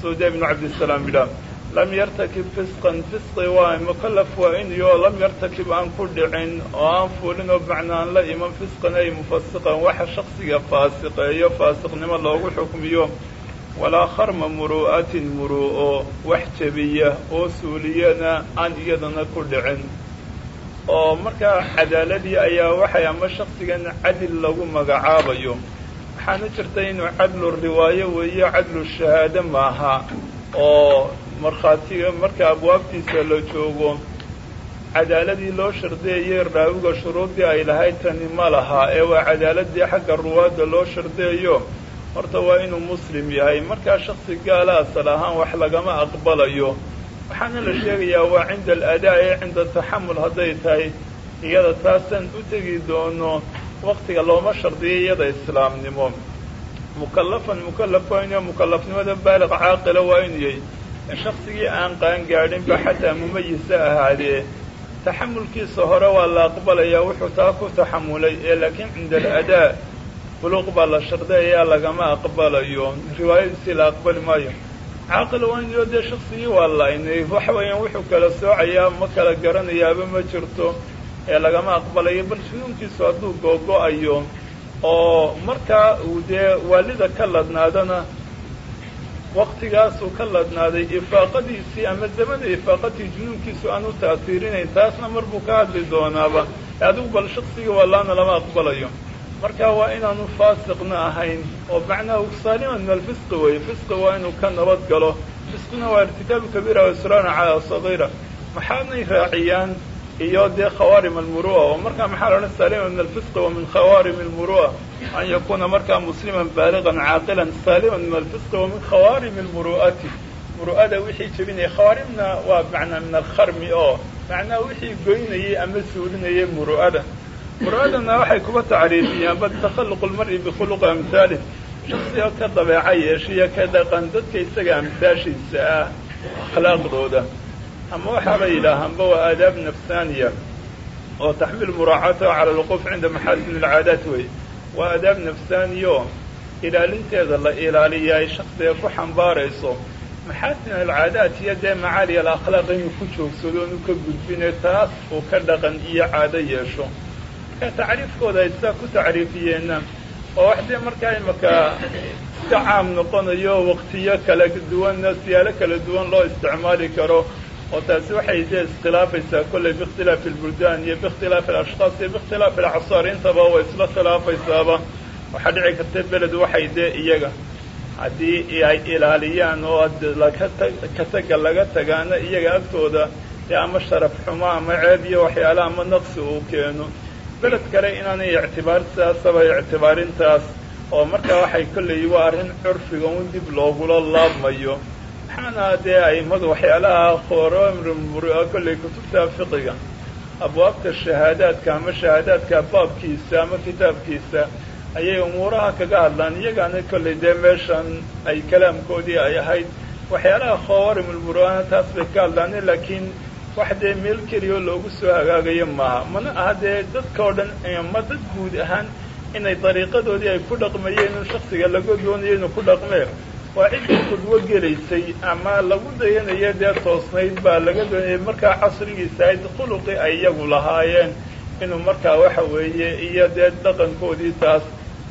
suuda ibnu cabdisalaam yidhaah lam yartakib fisqan fisqi waa mukallaf waa inuyo lam yartakib aan ku dhicin oo aan fuulin oo macnaa aan la iman fisqan ay mufasiqan waxa shaksiga faasiqeeyo faasiqnimo loogu xukmiyo. Walaa kharma muru'atin muru'o wax jebiya oo suuliyana aan iyadana ku dhicin. Oo markaa cadaaladii ayaa waxay ama shaksigan cadil lagu magacaabayo waxaana jirta inuu cadlu riwaayo weeye cadlu shahaade maaha oo markhaatiga marka abwaabtiisa la joogo cadaaladii loo shardeeyey raawiga shuruuddii ay lahayd tani ma laha ee waa cadaaladii xagga ruwaadda loo shardeeyo. Horta waa inuu muslim yahay. Markaa shaksi gaala asal ahaan wax lagama aqbalayo. Waxaana la sheegayaa waa cinda aladaa ee cinda taxamul hadday tahay iyada taasaan u tegi doono waktiga looma shardiyo iyada islaamnimo. Mukallafan mukallaf waa inuu mukallafnimada baaliq caaqila waa inuu yahay shaksigii aan qaan gaadhinba xataa mumayisa ahaadee. Taxamulkiisa hore waa la aqbalayaa wuxuu taa ku taxamulay ee laakiin cinda aladaa buluuq baa la shardayayaa lagama aqbalayo. Riwaayadiisii la aqbali maayo. Caaqil waa inuu dee shaksigii waa laynay waxa weeyaan wuxuu kala soocayaa ma kala garanayaaba ma jirto ee lagama aqbalayo bal sunuunkiisu hadduu googo-ayo oo markaa uu dee waalida ka ladnaadana waktigaasuu ka ladnaaday ifaaqadiisii ama zamana ifaaqadii junuunkiisu aan u taasiirinayn taasna mar buu ka hadli doonaaba. Adigu bal shaksigii waalaana lama aqbalayo. Marka waa inaanu faasiqna ahayn oo macnaha saaliman min alfisqi weeye. Fisqi waa inuu ka nabad galo fisqina waa irtikaabu kabiira wa israana calaa sagiira. Maxaanay raaciyaan iyo dee khawaarim almuru'a oo markaa maxaa la odhan saalima min alfisqi wa min khawaarim almuru'a an yakuuna markaa musliman baaligan caaqilan saaliman min alfisqi wa min khawaarim almuru'ati. Muru'ada wixii jebinaya khawaarimna waa macnaa min alkharmi oo macnaa wixii goynayay ama suulinayay muru'ada. Muru'adana waxay kuba tacriifiyaan bal takhalluqu lmar'i bikhuluqi amhaalih shaksiga ka dabeeca yeeshiya ka dhaqan dadka isaga amsaashiisa ah akhlaaqdooda ama waxaaba yidhaahaanba waa aadaab nafsaaniya oo taxmiil muraacataha cala alwuquuf cinda maxaasin alcaadaat wey. Waa aadaab nafsaaniyo ilaalinteeda la ilaaliya ay shaksiga ku xambaarayso. Maxaasin alcaadaat iyo dee macaali alakhlaaq inuu ku joogsado onu ka gudbine taas uu ka dhaqan iyo caado yeesho. Marka tacriifkooda ay sidaa ku tacriifiyeenna oo wax dee markaa imaka iska caam noqonayo waqtiyo kala duwanna siyaalo kala duwan loo isticmaali karo oo taasi waxay dee iskhilaafaysaa kolley biikhtilaafi albuldaan iyo biikhtilaafi alashkhaas iyo biikhtilaafi alacsaar. Intaba way isla khilaafaysaaba. Waxaa dhici karta beled waxay dee iyaga. Haddii ay ilaaliyaan oo ka taga laga tagaana iyaga agtooda dee ama sharaf xumo ama ceeb iyo waxyaala ama naqsi uu keeno. Beled kale inaanay ictibaar sidaasaba ictibaarintaas oo markaa waxay kolley waa arrin curfiga un dib loogula laabmayo maxaana dee aimadu waxyaalaha khooromrmura kolley kutubta fiqiga abwaabta shahaadaadka ama shahaadaadka baabkiisa ama kitaabkiisa ayay umuuraha kaga hadlaan. Iyagaana kolley dee meeshan ay kalaamkoodii ay ahayd. Waxyaalaha khawaarimulmurana taas bay ka hadlaane laakiin wax dee meel keliyaoo loogu soo hagaagayo maaha. Mana aha dee dadka o dhan ma dad guud ahaan inay dariiqadoodii ay ku dhaqmayeen in shaksiga laga doonayo ku dhaqmee waa ciddii khudwo gelaysay ama lagu dayanayo dee toosnayd baa laga doonayay markaa casrigiisa ayd khuluqii ay iyagu lahaayeen. Inuu markaa waxa weeye iyo dee dhaqankoodii taas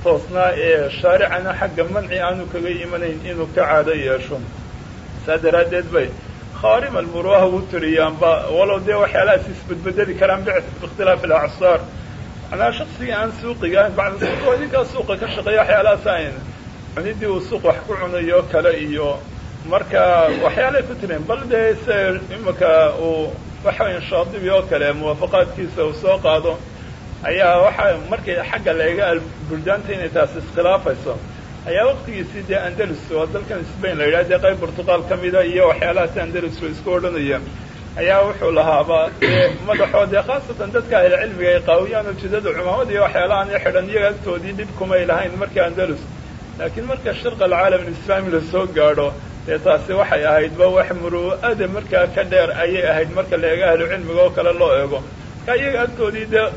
toosnaa ee shaaricana xagga manci aanu kaga imanayn inuu ka caado yeesho. Saa daraaddeed bay. Khawaarim almuruaha ugu tiriyaanba walow dee waxyaalahaas isbedbedeli karaan biikhtilaafi alacsaar macnaa shaksiga aan suuqiga bacda idinkaa suuqa ka shaqeeya waxyaalahaas ayn cunidii uu suuq wax ku cunayo kale iyo marka waxyaalay ku tireen bal dee se imika uu waxaweya shaadibi oo kale muwaafaqaadkiisa uu soo qaado ayaa waxaa markay xagga laega buldaanta inay taas iskhilaafayso. Ayaa waqtigiisii dee andalus oo dalkan spain la yidhaha dee qayb portugal ka mida iyo waxyaalahaas andalus la isku odhanaya ayaa wuxuu lahaaba dee madaxoo dee khaasatan dadka ahilcilmiga ay qaawiyaan ujeedada cumaamada iyo waxyaalahaan i xidhan iyaga agtoodii dhib kumay lahayn markii andalus laakiin marka sharq alcaalam alislaami la soo gaadho dee taasi waxay ahaydba wax muru'ada markaa ka dheer ayay ahayd marka la eego ahlucilmiga oo kale loo eego. Marka iyaga agtoodii dee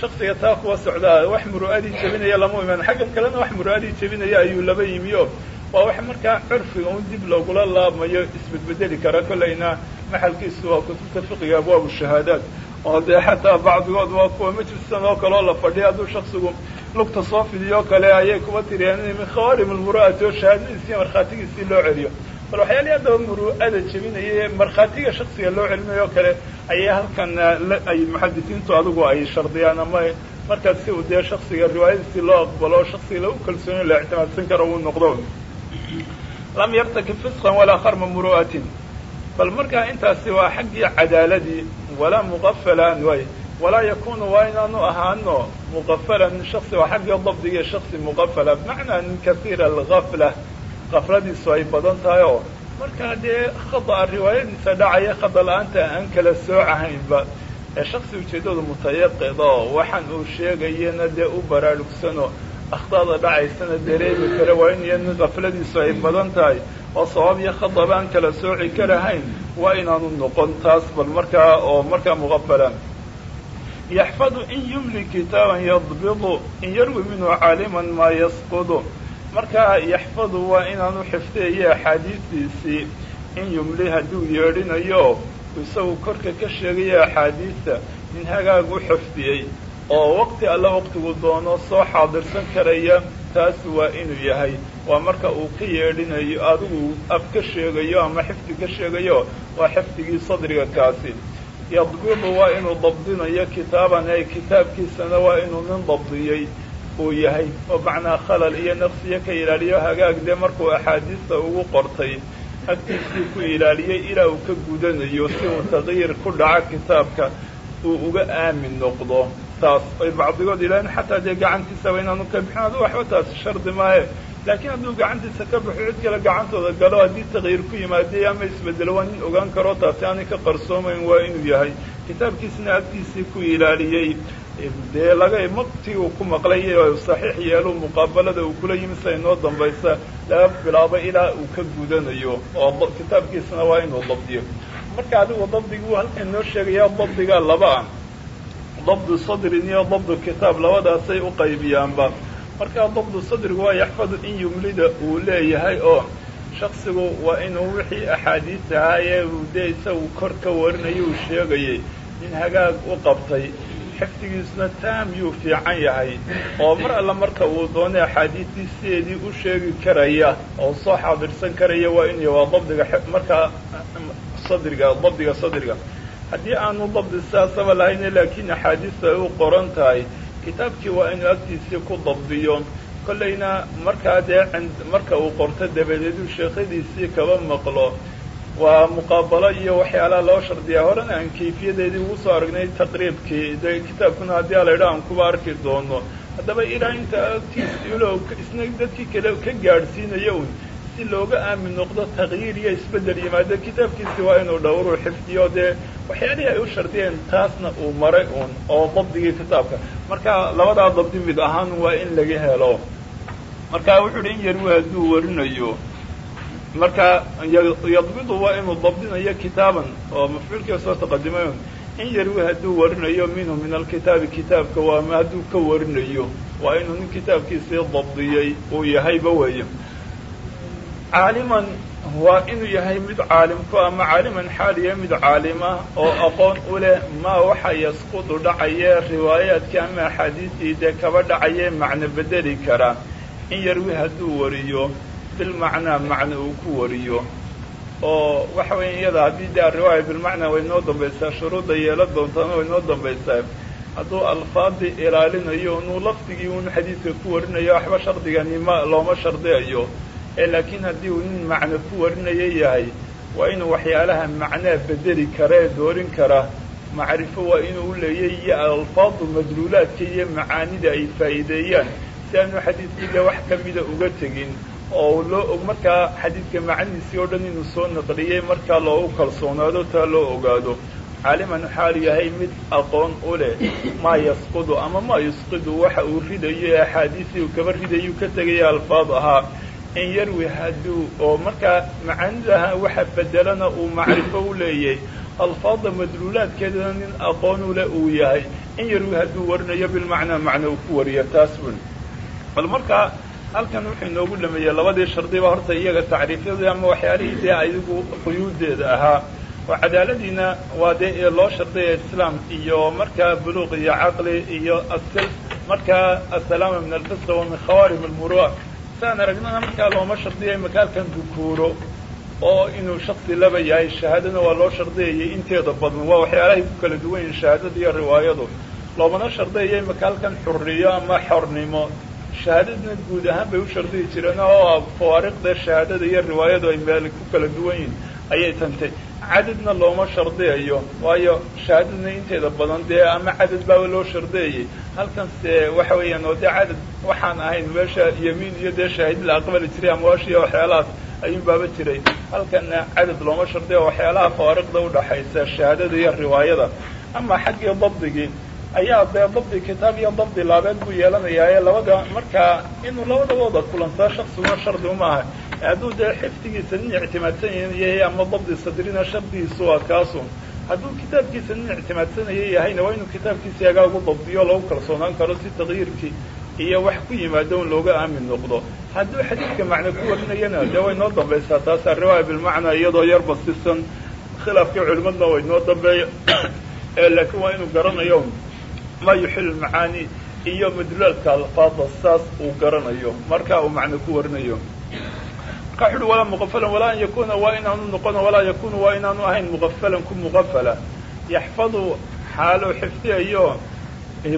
shaksiga taa kuwa socdaa wax muru'adii jebinaya lama imaan xaggan kalena wax muru'adii jebinaya ayuu laba yimiyo. Waa wax markaa curfiga un dib loogula laabmayo isbedbedeli kara kollayna maxalkiisu waa kutubta fiqiga abwaabu shahaadaat oo dee xataa bacdigood waa kuwa majlisan oo kale la fadhiya hadduu shaksigu lugta soo fidiyo kale ayay kuba tiriyaan in min khawaarim almuru'ati oo shahaadadiisii markhaatigiisii loo celiyo. Bal waxyaalihi haddaba muru'ada jebinaya ee markhaatiga shaksiga loo celinayo kale ayay halkan ay muxadisiintu adigu ay shardiyaan ama markaas si uu dee shaksiga riwaayadiisii loo aqbalo shaksiga lagu kalsoonyo la ictimaadsan karo uu noqdo. Lam yartakib fisqan walaa kharma muru'atin. Bal markaa intaasi waa xaggii cadaaladii walaa muqafalan way walaa yakunu waa inaanu ahaano muqafalan shaksi waa xaggii dabdiga shaksi muqafala bimacnaa kasiira algafla kafladiisu ay badan tahay oo markaa dee khada'a riwaayadiisa dhacaya khada la'aanta aan kala soocahaynba ee shaksi ujeeddadu mutayaqida oo waxaan uu sheegayana dee u baraarugsano akhdaada dhacaysana dareemi kara waa in iyana kafladiisu ay badan tahay oo sabab iyo khadaba aan kala sooci karahayn waa inaanu noqon taas bal markaa oo markaa muqafala yaxfadu in yumli kitaaban yadbidu in yarwi minhu caaliman maa yasqudu. Markaa yaxfadu waa inaanu xifdeeyo axaadiistiisii in yumli hadduu yeedhinayo isagu korka ka sheegayo axaadiista in hagaag u xifdiyey oo waqti alla waqtigu doono soo xaadirsan karaya taas waa inuu yahay waa marka uu ka yeedhinayo adigu af ka sheegayo ama xifdi ka sheegayo waa xifdigii sadriga kaasi. Yadbidu waa inuu dabdinayo kitaaban ay kitaabkiisana waa inuu nin dabdiyey uu yahay. Oo macnaa khalal iyo naqsiyo ka ilaaliyo hagaag dee markuu axaadiista ugu qortay agtiisii ku ilaaliyey ilaa uu ka gudanayo si uu taqyiir ku dhaco kitaabka uu uga aamin noqdo. Taas ay bacdigood ilaahin xataa dee gacantiisaba inaanu ka bixin adu waxba taasi shardi maahe laakiin hadduu gacantiisa ka baxo cid kale gacantooda galo haddii taqyiir ku yimaadey ama isbedelo waa nin ogaan karo taasi aanay ka qarsoomayn waa inuu yahay. Kitaabkiisna agtiisii ku ilaaliyey dee laga maqtii uu ku maqlay saxiix yeelu muqaabalada uu kula yimi sida inoo dambaysa laga bilaabo ilaa uu ka gudanayo. Oo kitaabkiisna waa inuu dabdiyo. Marka adigu dabdiguu halkan inoo sheegaya dabdiga laba ah. Dabdu sadrin iyo dabdu kitaab labadaasay u qaybiyaanba markaa dabdu sadrigu waa yaxfadu in yumlida uu leeyahay oo shaksigu waa inuu wixii axaadiis ahaa ee uu dee isagu kor ka warinayo uu sheegayay in hagaag u qabtay. Xifdigiisuna taam yuu fiican yahay oo mar alla marka uu doonay axaadiistii sideedii u sheegi karaya oo soo xaadirsan karaya waa inu waa dabdiga markaa sadriga dabdiga sadriga. Haddii aanu dabdi sidaasaba lahayne laakiin axaadiistu ay u qoran tahay kitaabkii waa inuu agtiisii ku dabdiyo. Kollayna markaa dee marka uu qorto dabadeed uu sheekhadiisii kaba maqlo. Waa muqaabalo iyo waxyaalaha loo shardiyaa. Horena aan kayfiyadeedii ugu soo aragnay taqriibkii. De kitaabkuna haddii a laydha aan kuba arki doono. Haddaba ilaa inta agtiis isna dadkii kale ka gaadhsiinayo un si looga aamin noqdo taqyiir iyo isbeddel yimaado kitaabkiisi waa inuu dhowruu xifdiyo dee waxyaalihii ay u shardiyeen taasna uu maray un oo dabdigii kitaabka. Marka labadaa dabdi mid ahaan waa in laga helo. Marka wuxuu uhi in yarwi hadduu warinayo. Marka yadbidu waa inuu dabdinayo kitaaban oo mafcuulkiiba soo taqadimay in yarwi hadduu warinayo minhu min alkitaabi kitaabka waama hadduu ka warinayo. Waa inuu nin kitaabkiisii dabdiyey uu yahayba weeye caaliman waa inuu yahay mid caalimku ama caaliman xaaliya mid caalima oo aqoon u leh maa waxa yasqudu dhacaye riwaayaadkii ama axaadiistii dee kaba dhacaye macno bedeli kara. In yarwi hadduu wariyo bilmacnaa macna uu ku wariyo. Oo waxa weya iyada haddii dee ariwaaya bilmacnaa way noo dambaysaa shuruudda yeela doontaana way noo dambaysaa hadduu alfaadii ilaalinayo inuu lafdigii un xadiidka ku warinayo waxba shardigani ma looma shardiyayo ee laakiin haddii uu nin macno ku warinayo yahay waa inuu waxyaalaha macnaa bedeli kara ee doorin kara. Macrifo waa inuu u leeyay iyo alfaadu madluulaadka iyo macaanida ay faa'iideeyaan. Si aanu xadiidkii wax ka mida uga tegin oo loo markaa xadiidka macaniisii oo dhan inuu soo naqliyey markaa loogu kalsoonaado taa loo ogaado. Caaliman xaalu yahay mid aqoon u leh maa yasqudu ama maa yusqidu waxa uu ridayo ee axaadiisii uu kaba ridayuu ka tegaya alfaad ahaa in yarwi hadduu oo markaa macaanidaha waxa bedelana uu macrifo u leeyahay alfaada madluulaadkeedana nin aqoon u leh uu yahay. In yarwi hadduu warinayo bilmacnaa macna uu ku wariyo taas bun. Bal markaa halkan wuxuu inoogu dhameeyey labadii shardiba horta iyaga tacriifyadii ama waxyaalihii dee adigu quyuudeeda ahaa. Oo cadaaladiina waa dee loo shardiyaya islaam iyo markaa buluuq iyo caqli iyo markaa asalaama min alfisqa wa min khawaarim almuru'a saan aragnana markaa looma shardiyay makaalkan dukuuro oo inuu shaksi laba yahay shahaadana waa loo shardiyayay inteeda badan waa waxyaalahay ku kala duwan yihiin shahaadada iyo riwaayadu. Loomana shardiyayay makaalkan xurriyo ama xornimo. Shahaadadna guud ahaan bay u shardiyi jireen oo fawaariqda shahaadada iyo riwaayadu ay meel ku kala duwan yihiin ayay tantay cadadna looma shardiyayo waayo shahaadadna inteeda badan dee ama cadad baaba loo shardiyayay halkanse waxa weeyaan oo dee cadad waxaan ahayn meesha yamiin iyo dee shaahid la aqbali jiray amwaashiya waxyaalahaas ayuun baaba jiray. Halkanna cadad looma shardiya waxyaalaha fawaariqda udhaxaysa shahaadada iyo riwaayada. Ama xaggii dabdigii ayaa dee dabdi kitaab iyo dabdi laabeed buu yeelanayaa labada markaa inuu labadabooda kulantaa shaksiguna shardi uma aha hadduu dee xifdigiisa nin ictimaadsan yahay ama dabdi sadrina shardigiisu waa hadduu kitaabkiisa nin ictimaadsanaya yahayna waa inuu kitaabkiisa yagaa ugu dabdiyo lagu kalsoonaan karo si taqyiirkii iyo wax ku yimaado un looga aamin noqdo hadduu xadiidka macno ku warinayana dee way noo dambaysaa taasa riwaaya bilmacnaa iyadoo yar basisan khilaafkii culimadna way noo dambeeya laakiin waa inuu garanayo ma yuxilu macaani iyo madlaalka alfaada saas uu garanayo marka uu macno ku warinayo uhi walaa muqafalan walaa an yakuna waa inaanu noqon walaa yakunu waa inaanu ahayn muqafalan ku muqafala yaxfadu xaaluu xifdiyayo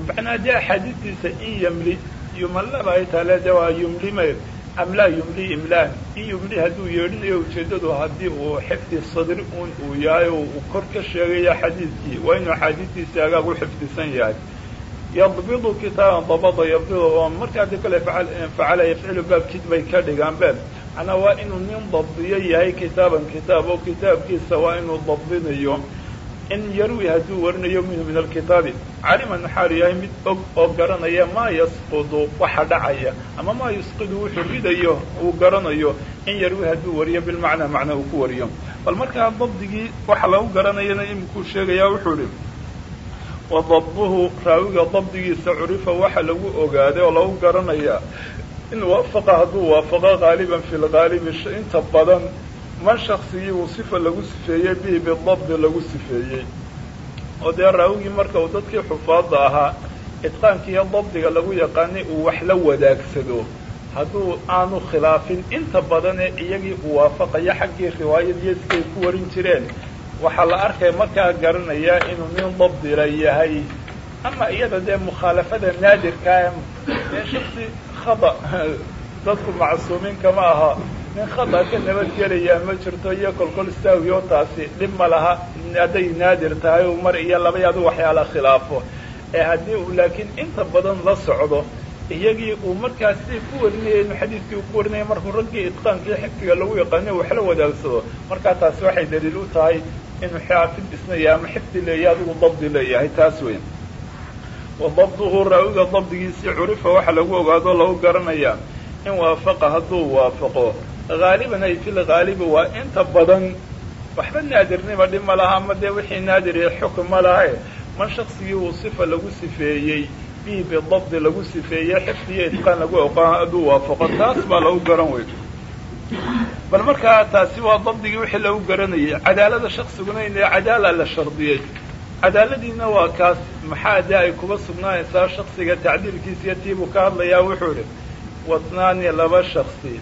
macnaa dee axaadiistiisa in yamli yumallaba ay taale de waa yumlime am laa yumli imlaan. In yumli hadduu yeedhinayo ujeeddadu haddii uu xifdi sadri un uu yahay oo uu kor ka sheegayo xadiidkii waa inuu axaadiistiisi agaag u xifdisan yahay. Yadbidu kitaaban dabada yabdidu oo marka haddii kale facala yafcilu baabkiid bay ka dhigaan baab macnaa waa inuu nin dabdiyo yahay kitaaban kitaab oo kitaabkiisa waa inuu dabdinayo. In yarwi hadduu warinayo minhu min alkitaabi. Caliman xaalu yahay mid og oo garanaya maa yasqudu waxa dhacaya ama maa yusqidu wuxuu ridayo uu garanayo. In yarwi hadduu wariyo bilmacnaa macna uu ku wariyo. Bal markaa dabdigii waxa lagu garanayana imikuu sheegayaa wuxuu ihi wadabduhu raawiga dabdigiisa curifa waxa lagu ogaaday oo lagu garanayaa in waafaqa hadduu waafaqo gaaliban fi lgaalibi inta badan man shaksigii uu sifa lagu sifeeyey bihi bidabdi lagu sifeeyey oo dee raawigii marka uu dadkii xufaadda ahaa idqaankiiyo dabdiga lagu yaqaanay uu wax la wadaagsado hadduu aanu khilaafin inta badan ee iyagii uu waafaqayo xaggii riwaayadiyo siday ku warin jireen waxaa la arkaya markaa garanayaa inuu nin dabdila yahay ama iyada dee mukhaalafada naadirkaa ee shaksi khada dadku macsuumiin kama aha. Nin khada ka nabadgelayaa ma jirto iyo kolkol staawiyo taasi. Dhib ma laha. Hadday naadir tahay u mar iyo laba adu waxyaala khilaafo. Ee haddii uu laakiin iyagii uu markaas ku warinaya inu xadiidkii uu ku warinaya markuu raggii idqaankii xifdiga lagu yaqaaniyo wax la wadaagsado. Markaa taasi waxay daliil u tahay inuu xaafid isnayahay ama xifdi leeyahay adigu dabdi leeyahay. Taas weyn wa dabduhu raawiga dabdigiisii curifa waxa lagu ogaado lagu garanayaa in waafaqa hadduu waafaqo. Haaliban ay fil haalibi waa inta badan waxba naadirnima dhib ma laha ama dee wixii naadir ee xukm ma lahae man shaksigii uu sifa lagu sifeeyey bihi bidabdi lagu sifeeyey xifdiyo idqaan lagu oqaan hadduu waafaqo taas baa lagu garan wey bal markaa taasi waa dabdigii wixii lagu garanayay. Cadaalada shaksiguna in cadaala la shardiyey cadaaladiina waa kaas. Maxaa dee ay kuba sugnaanaysaa shaksiga tacdiilkiisa iyo tiibuu ka hadlayaa wuxuu idhi watnaani laba shaksi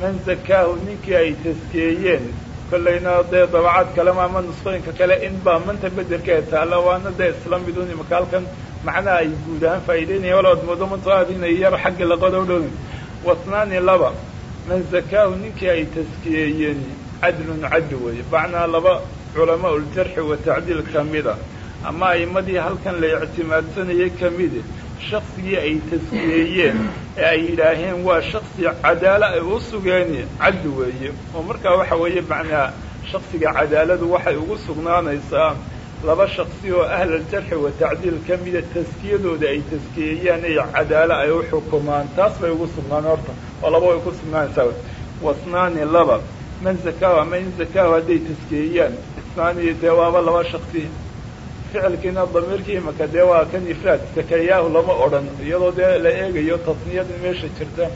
man zakaahu ninkii ay taskeeyeen kollayna dee dabacad kalema ama nusqooyinka kale in baa manta bederka ee taalla waana dee isla midun imaka halkan. Macnaha ay guud ahaan faa'idaynaya wala ad moodo mantaaadinay yar xagga laqadoo dhow watnaani laba. Man zakaahu ninkii ay taskiyeeyeen cadlun cadli weeye. Macnaa laba culamaa uljarxi wa tacdiil ka mida ama a'imadii halkan la ictimaadsanayay ka midi shaksigii ay taskiyeeyeen ee ay yidhaaheen waa shaksi cadaalo ay u sugeen cadli weeye. Oo markaa waxa weeye macnaa shaksiga cadaaladu waxay ugu sugnaanaysaa laba shaksi oo ahlaljarxi wa tacdiil ka mida taskiyadooda ay taskiyeeyaan ay cadaalo ay u xukumaan. Taas bay ugu sugnaan horta oo laba way ku sugnaanaysaa. Wasnaani laba man zakaahu ama in zakaahu hadday taskeeyaan isnaani dee waaba laba shaksi ficilkiina damiirkii imaka dee waa kan ifraad zakayaahu lama odhan iyadoo dee la eegayo tasniyada meesha jirta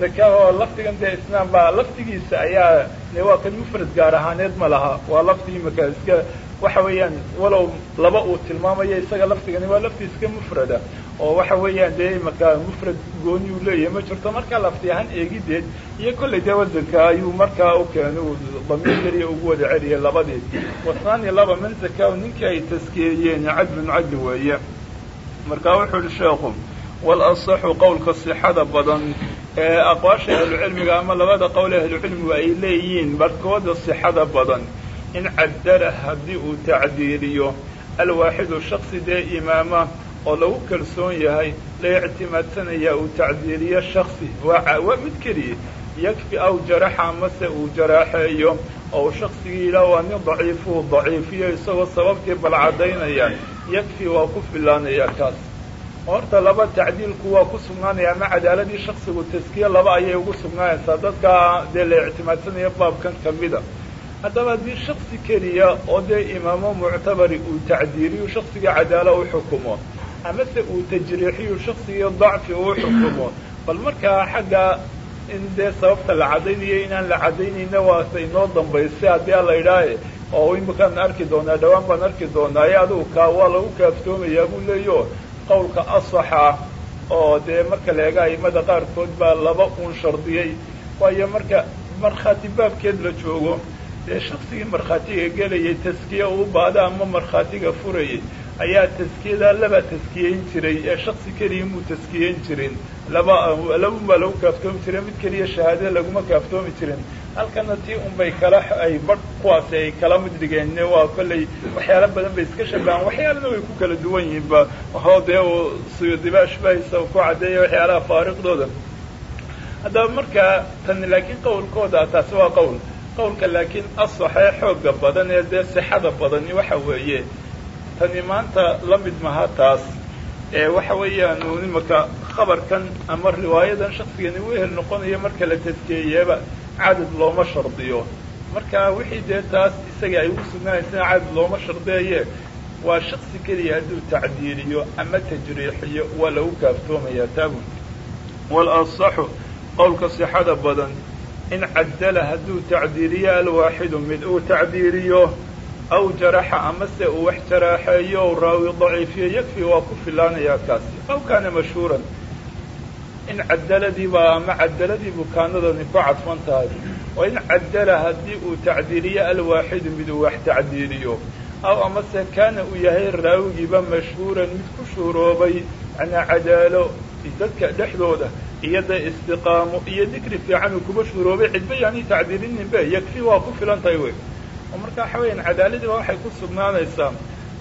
zakaahu lafdigan dee isnaan baa lafdigiisa ayaa waa kan mufrad gaar ahaaneed ma laha waa lafdi imaka iska waxa weeyaan walow laba uu tilmaamayo isaga lafdigani waa lafdi iska mufrada oo waxa weeyaan dee imaka mufrad gooni uu leeyahay ma jirto markaa lafdi ahaan eegideed iyo kollay dee wasanka ayuu markaa u keena damiir keliya ugu wada celiyay labadii wasnaani laba man zakaahu ninkii ay taskeeyeen cadlun cadli weeye. Markaa wuxuu uhi sheekhu wal qowlka sixada badan ee aqwaasha ahlucilmiga ama labada qowl ahlucilmigu ay leeyihiin barkooda sixada badan in cadala haddii uu tacdiiliyo alwaaxidu shaksi dee imaama oo lagu kalsoon yahay la ictimaadsanaya uu tacdiiliyo shaksi waa mid keliya yakfi aw jaraxa amase uu jaraaxeeyo oo uu shaksigii yidhaah waa nin daciifuu daciifiyo isagoo sababtii balcadaynaya yakfi waa ku filaanaya kaas horta laba tacdiilku waa ku sugnaanaya ama cadaaladii shaksigu taskiye laba ayay ugu sugnaanaysaa. Dadka dee la ictimaadsanaya baabkan kamida haddaba haddii shaksi keliya oo dee imaamo muctabari uu tacdiiliyu shaksiga cadaalo u xukumo amase uu tajriixiyu shaksigii dacfi uu xukumo bal markaa xagga in dee sababta la caddaynayo inaan la caddaynayna waase inoo dambaysay haddii a la idhaahe oo imakaan arki doonaa dhawaan baan arki doonaa ee adugu kaa waa lagu kaaftoomayaa buu leeyo qowlka asaxa oo dee marka la eega aimada qaarkood baa laba uun shardiyey waayo marka markhaati baabkeed la joogo dee shaksigii markhaatiga gelayay taskiya uu baada ama markhaatiga furayay ayaa taskiyada laba taskiyeyn jiray ee shaksi keliya muu taskiyeyn jirin. Laba labun baa lagu kaaftoomi jiray mid keliya shahaadada laguma kaaftoomi jirin. Halkana tii unbay kala ay badh kuwaasi ay kala mid dhigeen waa kollay waxyaala badan bay iska shabahan waxyaalana way ku kala duwan yihiin ba. Waxoo dee uu suyudibaashbahaysa ku caddeeya waxyaalaha faariqdooda haddaba markaa tan laakiin qawlkooda taasi waa qowl. Qawlka laakiin asaxee xooga badan ee dee sixada badani waxa weeye tani maanta la mid maha taas. Ee waxa weeyaan imaka khabarkan ama riwaayadan shaksigani wehel noqonayo marka la tadkeeyeeba cadad looma shardiyo. Marka wixii dee taas isaga ay ugu sugnaanaysana cadad looma shardiyaye waa shaksi keliya hadduu tacdiiliyo ama tajriixiyo waa lagu kaaftoomayaa taabun walasaxu qowlka sixada badan in cadala hadduu tacdiiliyo alwaaxidu mid uu tacdiiliyo aw jaraxa amase uu wax jaraaxeeyo o raawi daciifiyo yakfi waa ku filaanayaa kaasi aw kaana mashhuuran in cadaladiibaa ama cadaladii bukaanadani ku cadfan tahay oo in cadala haddii uu tacdiiliyo alwaaxidu mid uu wax tacdiiliyo aw amase kaana uu yahay raawigiiba mashhuuran mid ku shuhuroobay macnaa cadaalo dadka dhexdooda iyo dee istiqaamo iyo dikri fiican uu kuba shuhuroobay cidba yaani tacdiilininbe yakfi waa ku filan tahay wey oo marka waxa weeyaan cadaaladiiba waxay ku sugnaanaysaa.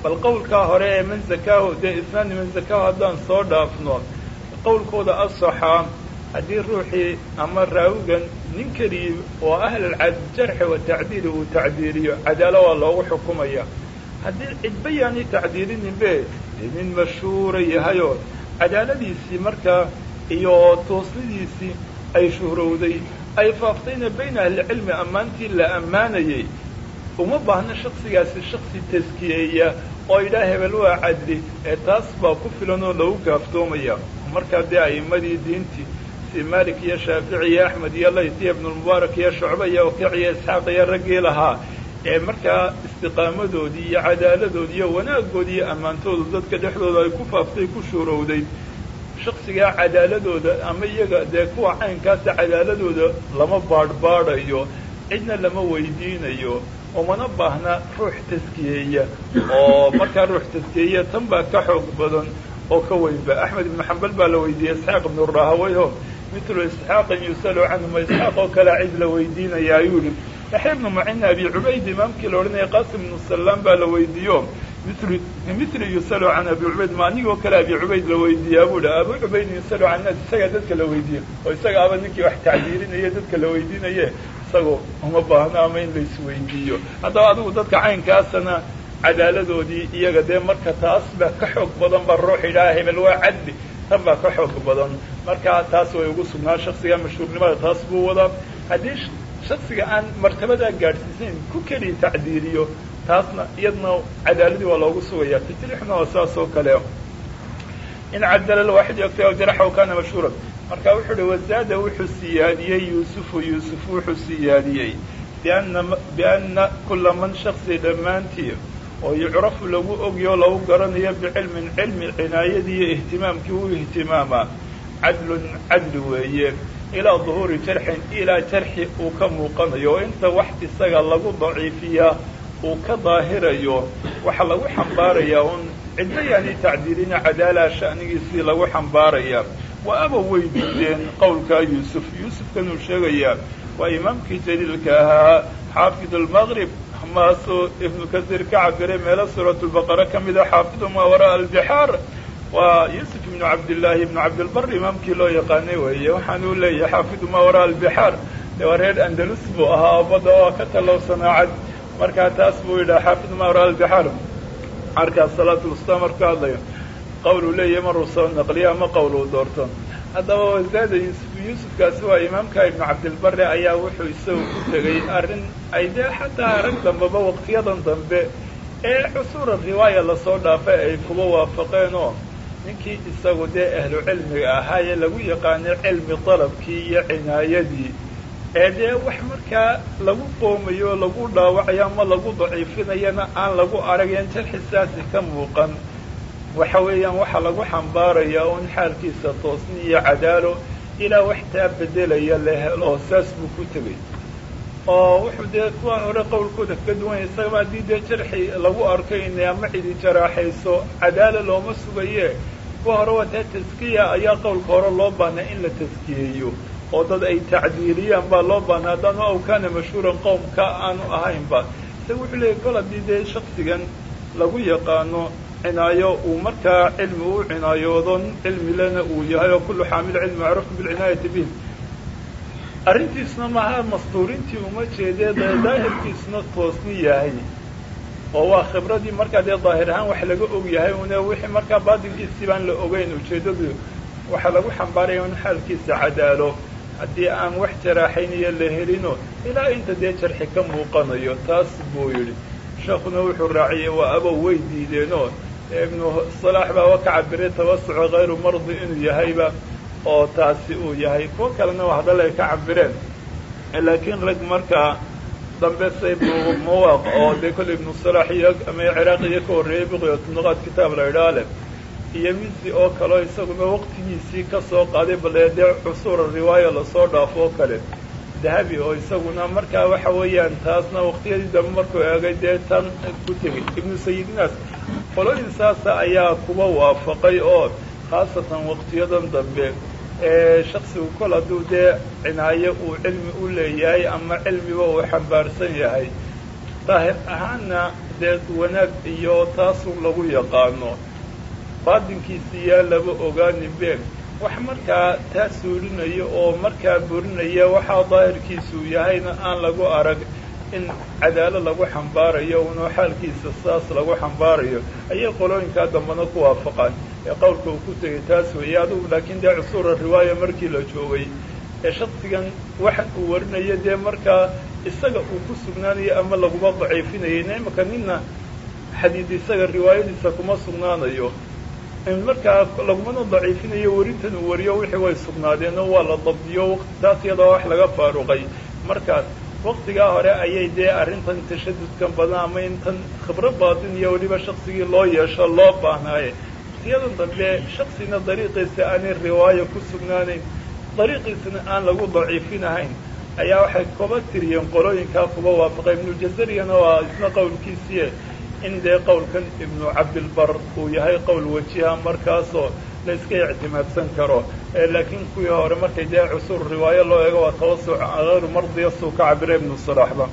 Bal qowlkaa hore ee man zakaahu dee isnaani man zakaahu haddaan soo dhaafno qowlkooda asaxaa haddii ruuxii ama raawigan nin kelii oo ahlaljarxi wa tacdiili uu tacdiiliyo cadaalo waa loogu xukumaya. Haddii cidba yaani tacdiilininbe nin mashhuura yahayoo cadaaladiisii markaa iyo toosnidiisii ay shuhrowday ay faaftayna bayna ahlicilmi ammaantii la ammaanayay uma baahna shaksigaasi shaksi taskiyeeya oo idhaa hebel waa cadli ee taas baa ku filan oo lagu kaaftoomaya markaa dee a'immadii diintii si malik iyo shaafici iyo axmed iyo layt iyo ibnulmubaarak iyo shucba iyo wakiic iyo isxaaq iyo raggii lahaa ee markaa istiqaamadoodii iyo cadaaladoodii iyo wanaaggoodii iyo ammaantoodu dadka dhexdooda ay ku faaftay ku shuurowday. Shaksigaa cadaaladooda ama iyaga dee kuwa caynkaasa cadaaladooda lama baadhbaadhayo cidna lama weydiinayo umana baahna ruux taskiyeeya oo markaa ruux taskiyeeya tan baa ka xoog badan oo ka weynba. Axmed ibnu xambal baa la weydiiyey isxaaq ibnu rahawayho mitlu isxaaqin yusalu canhuma isxaaq oo kalea cid la weydiinaya? Ayuu yihi yaxya ibnu macin abi cubayd imaamkii la odhanaya qasim ibnu salaam baa la weydiiyo mitl mitli yusalu can abi cubayd ma anigoo kale abi cubayd la weydiiyaa? Buu hi abu cubayd yusalu can isagaa dadka la weydiiyo oo isaga ninkii wax tacdiirinaya dadka la weydiinaye isagoo uma baahno ama in la isweydiiyo. Haddaba adigu dadka caynkaasana cadaaladoodii iyaga dee marka taas baa ka xoog badan ba ruux idhaha hebel waa cadli tan baa ka xoog badan. Markaa taas way ugu sugnaa shaksiga mashhuurnimada taas buu wadaa. Haddii shaksiga aan martabadaa gaadhsiisayn ku keliya tacdiiliyo taasna iyadna cadaaladii waa loogu sugaya tajriixna waa saas oo kale. In cadala lwaaxid yakfi aw jaraxa w kana mashhuuran marka wuxuu uhi wazaada wuxuu siyaadiyey yuusufu yuusuf wuxuu siyaadiyey. Biana kula man shaksi dhammaantii oo yucrafu lagu ogyo lagu garanayo bicilmin cilmi cinaayadii iyo ihtimaamkii u ihtimaamaa. Cadlun cadli weeye. Ilaa duhuuri jarxin ilaa jarxi uu ka muuqanayo. Oo inta wax isaga lagu daciifiyaa uu ka daahirayo waxaa lagu xambaarayaa un ciddo yaani tacdiilina cadaalaha sha'nigiisii lagu xambaarayaa waa aba way diideen qowlkaa yuusuf yuusufkanuu sheegayaa waa imaamkii jaliilka ahaa xaafid almaqrib maasuu ibnu kasiir ka cabiray meelo suurat lbaqara ka mida xaafidu maa albixaar waa yuusuf ibnu cabdillaahi ibnu cabdilbar imaamkii loo yaqaanay weeye waxaanuu leeyahay xaafidu maa albixaar de waa reer andalus buu ahaa oo badda waa ka talow sanaacad markaa taas buu yidhaha xaafid maa albixaar markaas salaatulstaa marku hadlayo qowluu leeyahay maruu soo naqliyo ama qowl uu doorto haddaba wasaada yuusuf yuusufkaasi waa imaamka ibnu cabdilbare ayaa wuxuu isagu ku tegey arrin ay dee xataa rag dambeba waqtiyadan dambe ee cusuura riwaaya la soo dhaafay ay kuba waafaqeen oo ninkii isagu dee ahlu cilmiga ahaayee lagu yaqaanay cilmi dalabkii iyo cinaayadii ee dee wax markaa lagu qoomayo lagu dhaawacayo ama lagu daciifinayana aan lagu aragayn jarxisaasi ka muuqan waxa weeyaan waxaa lagu xambaarayaa un xaalkiisa toosni iyo cadaalo ilaa wax taa bedelaya la helo saas buu ku tegey. Oo wuxuu dee kuwaan hore qowlkooda ka duwanya isagaba haddii dee jarxi lagu arko inay ama cidi jaraaxayso cadaala looma sugaye kuwa hore waa taa taskiya ayaa qowlka hore loo baahnaa in la taskiyeeyo oo dad ay tacdiiliyaan baa loo baahnaa haddaanu aw kaana mashhuuran qowmka aanu ahaynba isaga wuxuu leeyahy kol haddii dee shaksigan lagu yaqaano cinaayo uu markaa cilmi u cinaayoodo cilmi lena uu yahay oo kullu xaamil cilmi macruufun bilcinaayati bih arrintiisna maha mastuurintii uma jeedee dee daahirkiisna toosni yahay. Oo waa khibradii markaa dee daahir ahaan wax laga og yahay une wixii markaa baatinkiisii baan la ogeyn ujeeddadu waxaa lagu xambaaraya in xaalkiisa cadaalo. Haddii aan wax jaraaxayniyo la helino ilaa inta dee jarxi ka muuqanayo taas buu yidhi. Sheekuna wuxuu raaciyey waa abow way diideenoo ibnu salaax baa ka cabiray tawasuco hayru mardi inuu yahayba oo taasi uu yahay. Kuwo kalena waa hadal ay ka cabireen. Laakiin rag markaa dambe sa ibnu muwaaq oo dee kolle ibnu salaax iyo ama ciraaq iyo ka horreeyey biqyatnuqaad kitaab la idhaa leh. Iyo misi oo kaleo isaguna waqtigiisii ka soo qaaday bale dee cusuura riwaaya la soo dhaafo kale. Dahabi oo isaguna markaa waxa weeyaan taasna waqtiyadii dambe markuu eegay dee tan ku tegey ibnu sayidinaas qolooyin saasa ayaa kuba waafaqay oo khaasatan waqtiyadan dambe ee shaksigu kol hadduu dee cinaayo uu cilmi u leeyahay ama cilmiba uu xambaarsan yahay. Daahir ahaanna dee wanaag iyo taasuu lagu yaqaano. Baatinkiisi yaa laba ogaaninbe wax markaa taa suulinayo oo markaa burinaya waxaa daahirkiisuu yahayna aan lagu arag in cadaalo lagu xambaarayo unoo xaalkiisa saas lagu xambaarayo ayay qolooyinkaa dambana ku waafaqaan. Ee qowlka uu ku tegay taas weeye adugu laakiin dee cusuura riwaaya markii la joogay. Ee shaksigan waxan uu warinayo dee markaa isaga uu ku sugnaanayo ama laguma daciifinayayna imaka nina xadiid isaga riwaayadiisa kuma sugnaanayo. Markaa lagumana daciifinayo warintan uu wariyo wixii way sugnaadeenoo waa la dabdiyo taas iyadoo wax laga faaruqay. Markaas waqtigaa hore ayay dee arrintan tashadudkan badan ama intan khibro baatin iyo weliba shaksigii loo yeesho loo baahnaaye waqtiyadan dambe shaksina dariiqiisa aanay riwaayo ku sugnaanayn dariiqiisana aan lagu daciifinahayn ayaa waxay kuba tiriyeen qolooyinkaa kuba waafaqay. Ibnujazariyana waa isna qowlkiisiie in dee qowlkan ibnu cabdilbar uu yahay qowl wajiha markaasoo la iska ictimaadsan karo. Laakiin kuwii hore markay dee cusuur riwaayo loo eego waa tawasuc hayru mardiya suu ka ibnu salaaxba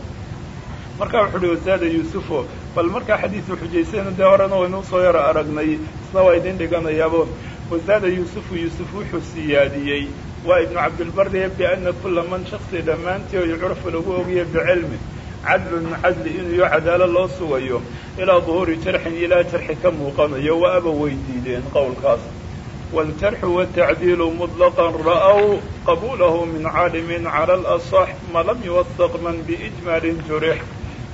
marka wuxu uhi wasaada yuusufo bal markaa xadiisu xujaysayna dee horena waynuu soo yaro aragnay. Isna waa idin dhiganayaabo wasaada yuusufu yuusuf wuxuu siyaadiyey. Waa ibnu cabdilbariye biana kula man shaksi dhammaantii oo yucrafu lagu ogiye bicilmi. Cadlun cadli inuu iyo cadaalo loo sugayo. Ilaa duhuuri jarxin ilaa jarxi ka muuqanayo. Wa aba way diideen qowlkaas wاljarxu wالtacdiilu muطlaqan ra'w qabulahu min caalimin calى اlaصx ma lam yuwasaq man biijmaalin jurix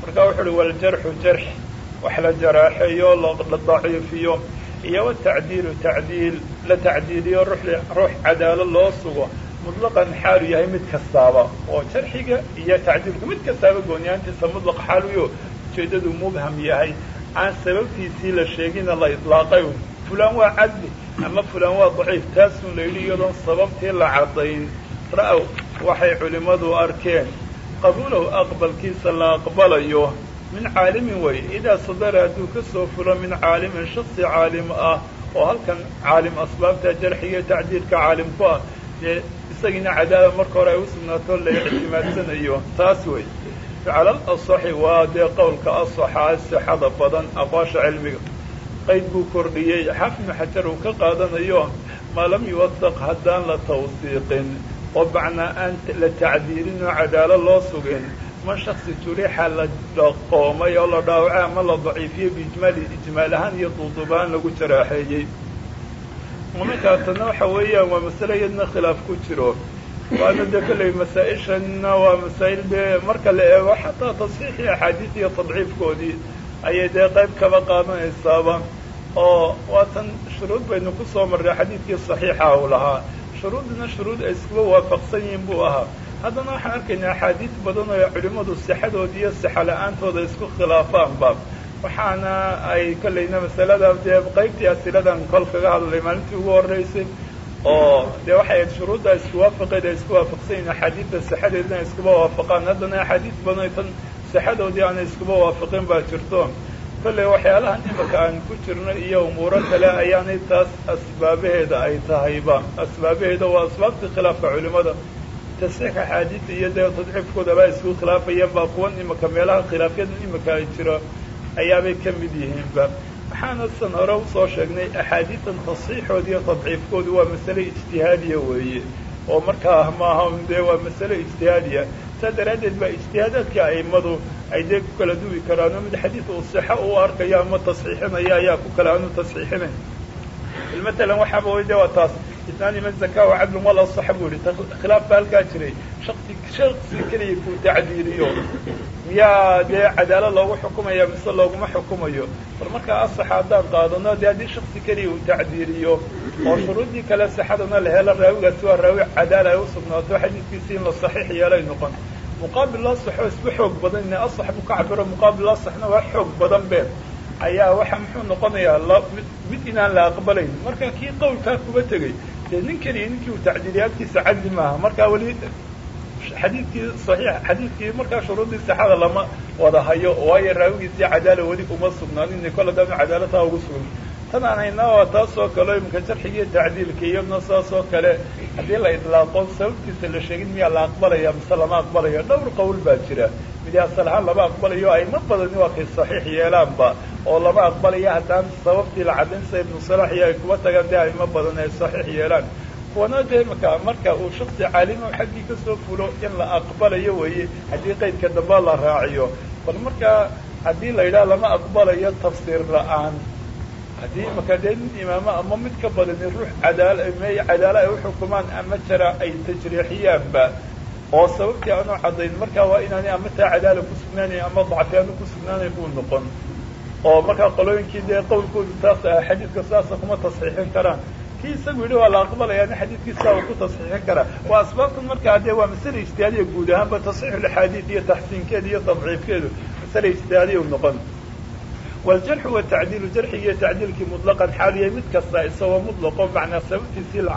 marka wuxu uhi wljarxu jarx wax la jaraaxeeyo la daciifiyo iyo wtacdiilu tacdiil la tacdiiliyo ruux cadaalo loo sugo muطlaqan xaalu yahay mid kastaaba oo jarxiga iyo tacdiilku mid kastaaba goonyaantiisa muطlaq xaaluyo ujeeddadu mubham yahay aan sababtiisii la sheegina la iطlaaqay fulaan waa cadli ama fulaan waa daciif taasun la yidhi iyadoon sababtii la caddayn ra'w waxay culimmadu arkeen qabuulahu aqbalkiisa la aqbalayo. Min caalimin way idaa sadara hadduu ka soo fulo min caalimin shaksi caalim ah oo halkan caalim asbaabta jarxiga tacdiilka caalim ku ah dee isagiina cadaala marka hore ay u sugnaato la ictimaadsanayo. Taas wey cala alasaxi waa dee qowlka asaxa sixada badan aqwaasha cilmiga qayd buu kordhiyey. Xaafid xajar uu ka qaadanayo maa lam yuwasaq haddaan la tawsiiqin oo macnaa aan la tacdiilin oo cadaalo loo sugin. Man shaksi jurixa la qoomay oo la dhaawacay ama la daciifiyo biijmaali ijmaal ahaan iyo duuduubaan lagu jaraaxeeyey. Markaasna waxa weeyaan waa masale iyadna khilaaf ku jiro. Waana dee kolley masaa-ishanna waa masaa'il dee marka la eego xataa tasxiixii axaadiis iyo tadciifkoodii ayay dee qayb kaba qaadanaysaaba oo waatan shuruud baynu ku soo marray xadiidkii saxiixa uu lahaa. Shuruuddina shuruud ay iskuba waafaqsan yihiin buu ahaa. Haddana waxaan arkaynaa axaadiis badan oo culimmadu sixadoodi iyo sixa la'aantooda isku khilaafaanba waxaana ay kollayna masalada dee qaybtii asiladan kol kaga hadlay maalintii ugu horreysay oo dee waxay ahayd shuruudda iskuwaafaqeed ay isku waafaqsan yihiin axaadiidta sixadeedna iskuba waafaqaan. Haddana axaadiis badan tan sixadoodii aanay iskuba waafaqin baa jirto kolley waxyaalahan imika aan ku jirno iyo umuuro kale ayaanay taas asbaabaheeda ay tahayba asbaabaheeda waa asbaabtii khilaafka culimada tasxiix axaadiisa iyo dee tadciifkoodaba isku khilaafayeen baa kuwan imika meelaha khilaafyadan imika ay jiro ayaabay ka mid yihiinba waxaana san hore u soo sheegnay axaadiisan tasxiixooda iyo tadciifkoodu waa masale ijtihaadiya weeye. Oo markaa maaha dee waa masale ijtihaadiya saa daraaddeed baa ijtihaadaadka a'immadu ay dee ku kala duwi karaan oo mid xadiid uu sixo u arkayo ama tasxiixinaya ayaa ku kale aanu tasxiixinay. Matalan waxaaba way de waa taas itnaani man zakaa wa cadlun wala saxa buu yihi khilaaf baa halkaa jiray. Shaksi shaksi keliya kuu tacdiiliyo. Miyaa dee cadaalo loogu xukumaya mise looguma xukumayo? Bal markaa asaxa haddaan qaadano dee haddii shaksi keliya uu tacdiiliyo oo shuruuddii kale sixadana la helo raawigaasi waa raawi cadaala ay usugnaato xadiidkiisi in la saxiix yeelay noqon muqaabil asaxo isba xoog badan ine asax buu ka cabiro muqaabil asaxna waa xoog badan be ayaa waxa muxuu noqonayaa la mid inaan la aqbalayn. Marka kii qawlkaa kuba tegey dee nin keliya ninkii uu tacdiiliya agtiisa cadli maaha. Markaa weli xadiidkii saxiix xadiidkii markaa shuruuddii sixada lama wada hayo waayo raawigiisii cadaala weli uma sugnaanin kol haddaanu cadaalataa ugu sugn tan aan haynaa waa taas oo kale iminka jarxigiiyo tacdiilka iyadna saas oo kale. Haddii la idlaaqo sababtiisa la sheegin miyaa la aqbalaya mise lama aqbalayo? Dhowr qowl baa jira. Midi asal ahaan lama aqbalayo ayma badani waa kay saxiix yeelaanba. Oo lama aqbalaya haddaan sababtii la caddaynsa ibnu salax iyo ay kuba tagaan dee ayma badan ay saxiix yeelaan. Kuwana dee imaka marka uu shaksi caalimo xaggii ka soo fulo in la aqbalayo weeye haddii qaydka damba la raaciyo. Bal markaa haddii la yidhaha lama aqbalayo tafsiir la'aan haddii imaka dee nin imaamo ama mid ka badani ruux cadaal me cadaalo ay uxukumaan ama jara ay tajriixiyaanba oo sababtii aanu caddayn markaa waa inaanay ama taa cadaala ku sugnaanayn ama dacfi aanu ku sugnaanayn buu noqon oo markaa qolooyinkii dee qawlkoodu taas ah xadiidka saasa kuma tasxiixin karaan kii isagu yidhi waa la aqbalaya nin xadiidkiisa uu ku tasxiixin karaa waa asbaabtan markaa dee waa masale ijtihaadiya guud ahaanba tasxiixu laxaadiid iyo taxsiinkeeda iyo tadciifkeedu masale ijtihaadiya u noqon wljarxu watacdiilu jarxigi iyo tacdiilkii mutlaqan xaal yahay mid kasta isagoo mutlaqo macnaa sababtiisii la